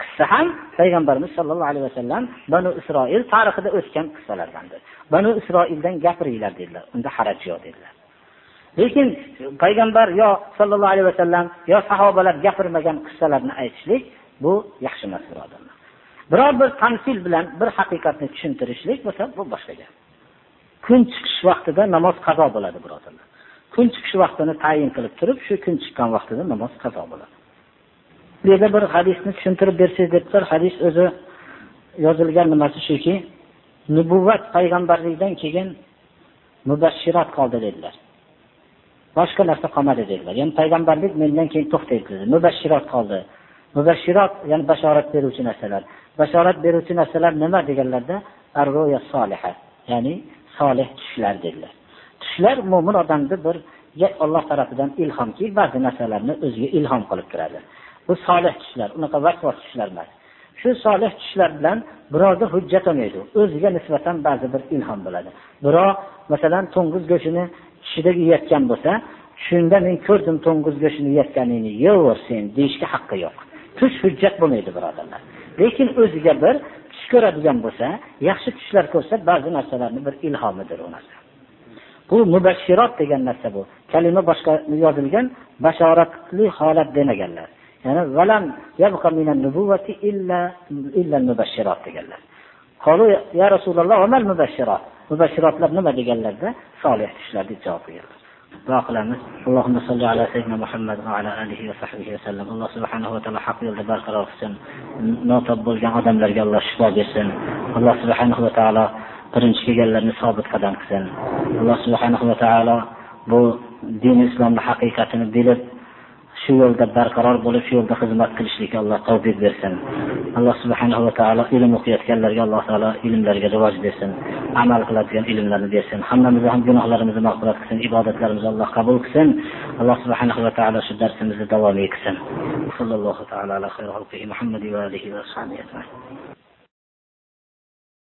qissa ham payg'ambarimiz sollallohu alayhi vasallam banu isroil tarixida o'tgan qissalardandir banu isroildan gapiringlar dedilar. Unda haraj yo'q dedilar. Lekin payg'ambar yo sallallohu alayhi vasallam yo sahobalar gapirmagan qissalarni aytishlik bu yaxshi emas birodarlar biror bir tamsil bilan bir haqiqatni tushuntirishlik bo'lsa bu boshqa gap. Kun chiqish vaqtida namoz qazo bo'ladi birodarlar. Kun chiqish vaqtini tayin qilib turib shu kun chiqqan vaqtida namoz qazo bo'ladi. Bu yerda bir hadisni tushuntirib bersangiz debdilar hadis o'zi yozilgan nimasi shuki nubuvvat payg'ambarlikdan keyin mubashshirot qoldi dedilar. Boshqa narsa qolmadi dedilar. Ya'ni payg'ambarlik mendan keyin to'xtaydi. Dedi mubashshirot qoldi. Mubashshirot ya'ni bashorat beruvchi narsalar. Bashorat beruvchi narsalar nima deganlarda? Ya'ni solih tushlar dedilar. Tushlar mo'min odamni bir Alloh tarafidan ilhomki ba'zi narsalarni o'ziga ilhom qilib turadi. Bu solih kishilar unaqa vasvas kishilar emas. Shu solih kishilar bilan birovga hujjat olmaydi. O'ziga nisbatan ba'zi bir ilhom bo'ladi. Birov masalan to'ng'iz go'shtini tushida yeyotgan bo'lsa shunda men ko'rdim to'ng'iz go'shtini yeyotganingni yeyaver sen deyishga haqqi yo'q. Tush hujjat bo'lmaydi birodarlar lekin o'ziga bir tush ko'radigan bo'lsa yaxshi tushlar ko'rsa ba'zi narsalarni bir ilhomidir u narsa. Bu mubashshirot degan narsa bu. Kalima boshqa yozilgan bashoratli holat demaganlar. Ya'ni valam yabqa minan nubuwati illa illa mubashshirat deganlar. Qalu ya Rasululloh amal mubashshirat? Mubashshirotlar nima deganlarda? Solih tushlar deb javob berdi. duo qilamiz. Allohumma solli ala sayyidina muhammad va ala alihi va sahbihi vasallam alloh subhanahu va taolo haq yo'lda barqaror qilsin. Notob bo'lgan odamlarga alloh shifo bersin. Alloh subhanahu va taolo birinchi kelganlarni sobit qadam qilsin. Alloh subhanahu va taolo bu din islomni haqiqatini bilib shu yo'lda barqaror bo'lib shu yo'lda xizmat qilishlikka alloh tavfiq bersin. Alloh subhanahu va taolo ilm o'qiyotganlarga alloh taolo ilmlariga rivoj bersin amal qiladigan ilmlarni bersin. Hammamizni ham gunohlarimizni mag'firat qilsin ibodatlarimizni alloh qabul qilsin. Alloh subhanahu va taolo shu darsimizni davomiy qilsin. Sallallohu taala ala muhammad va alihi va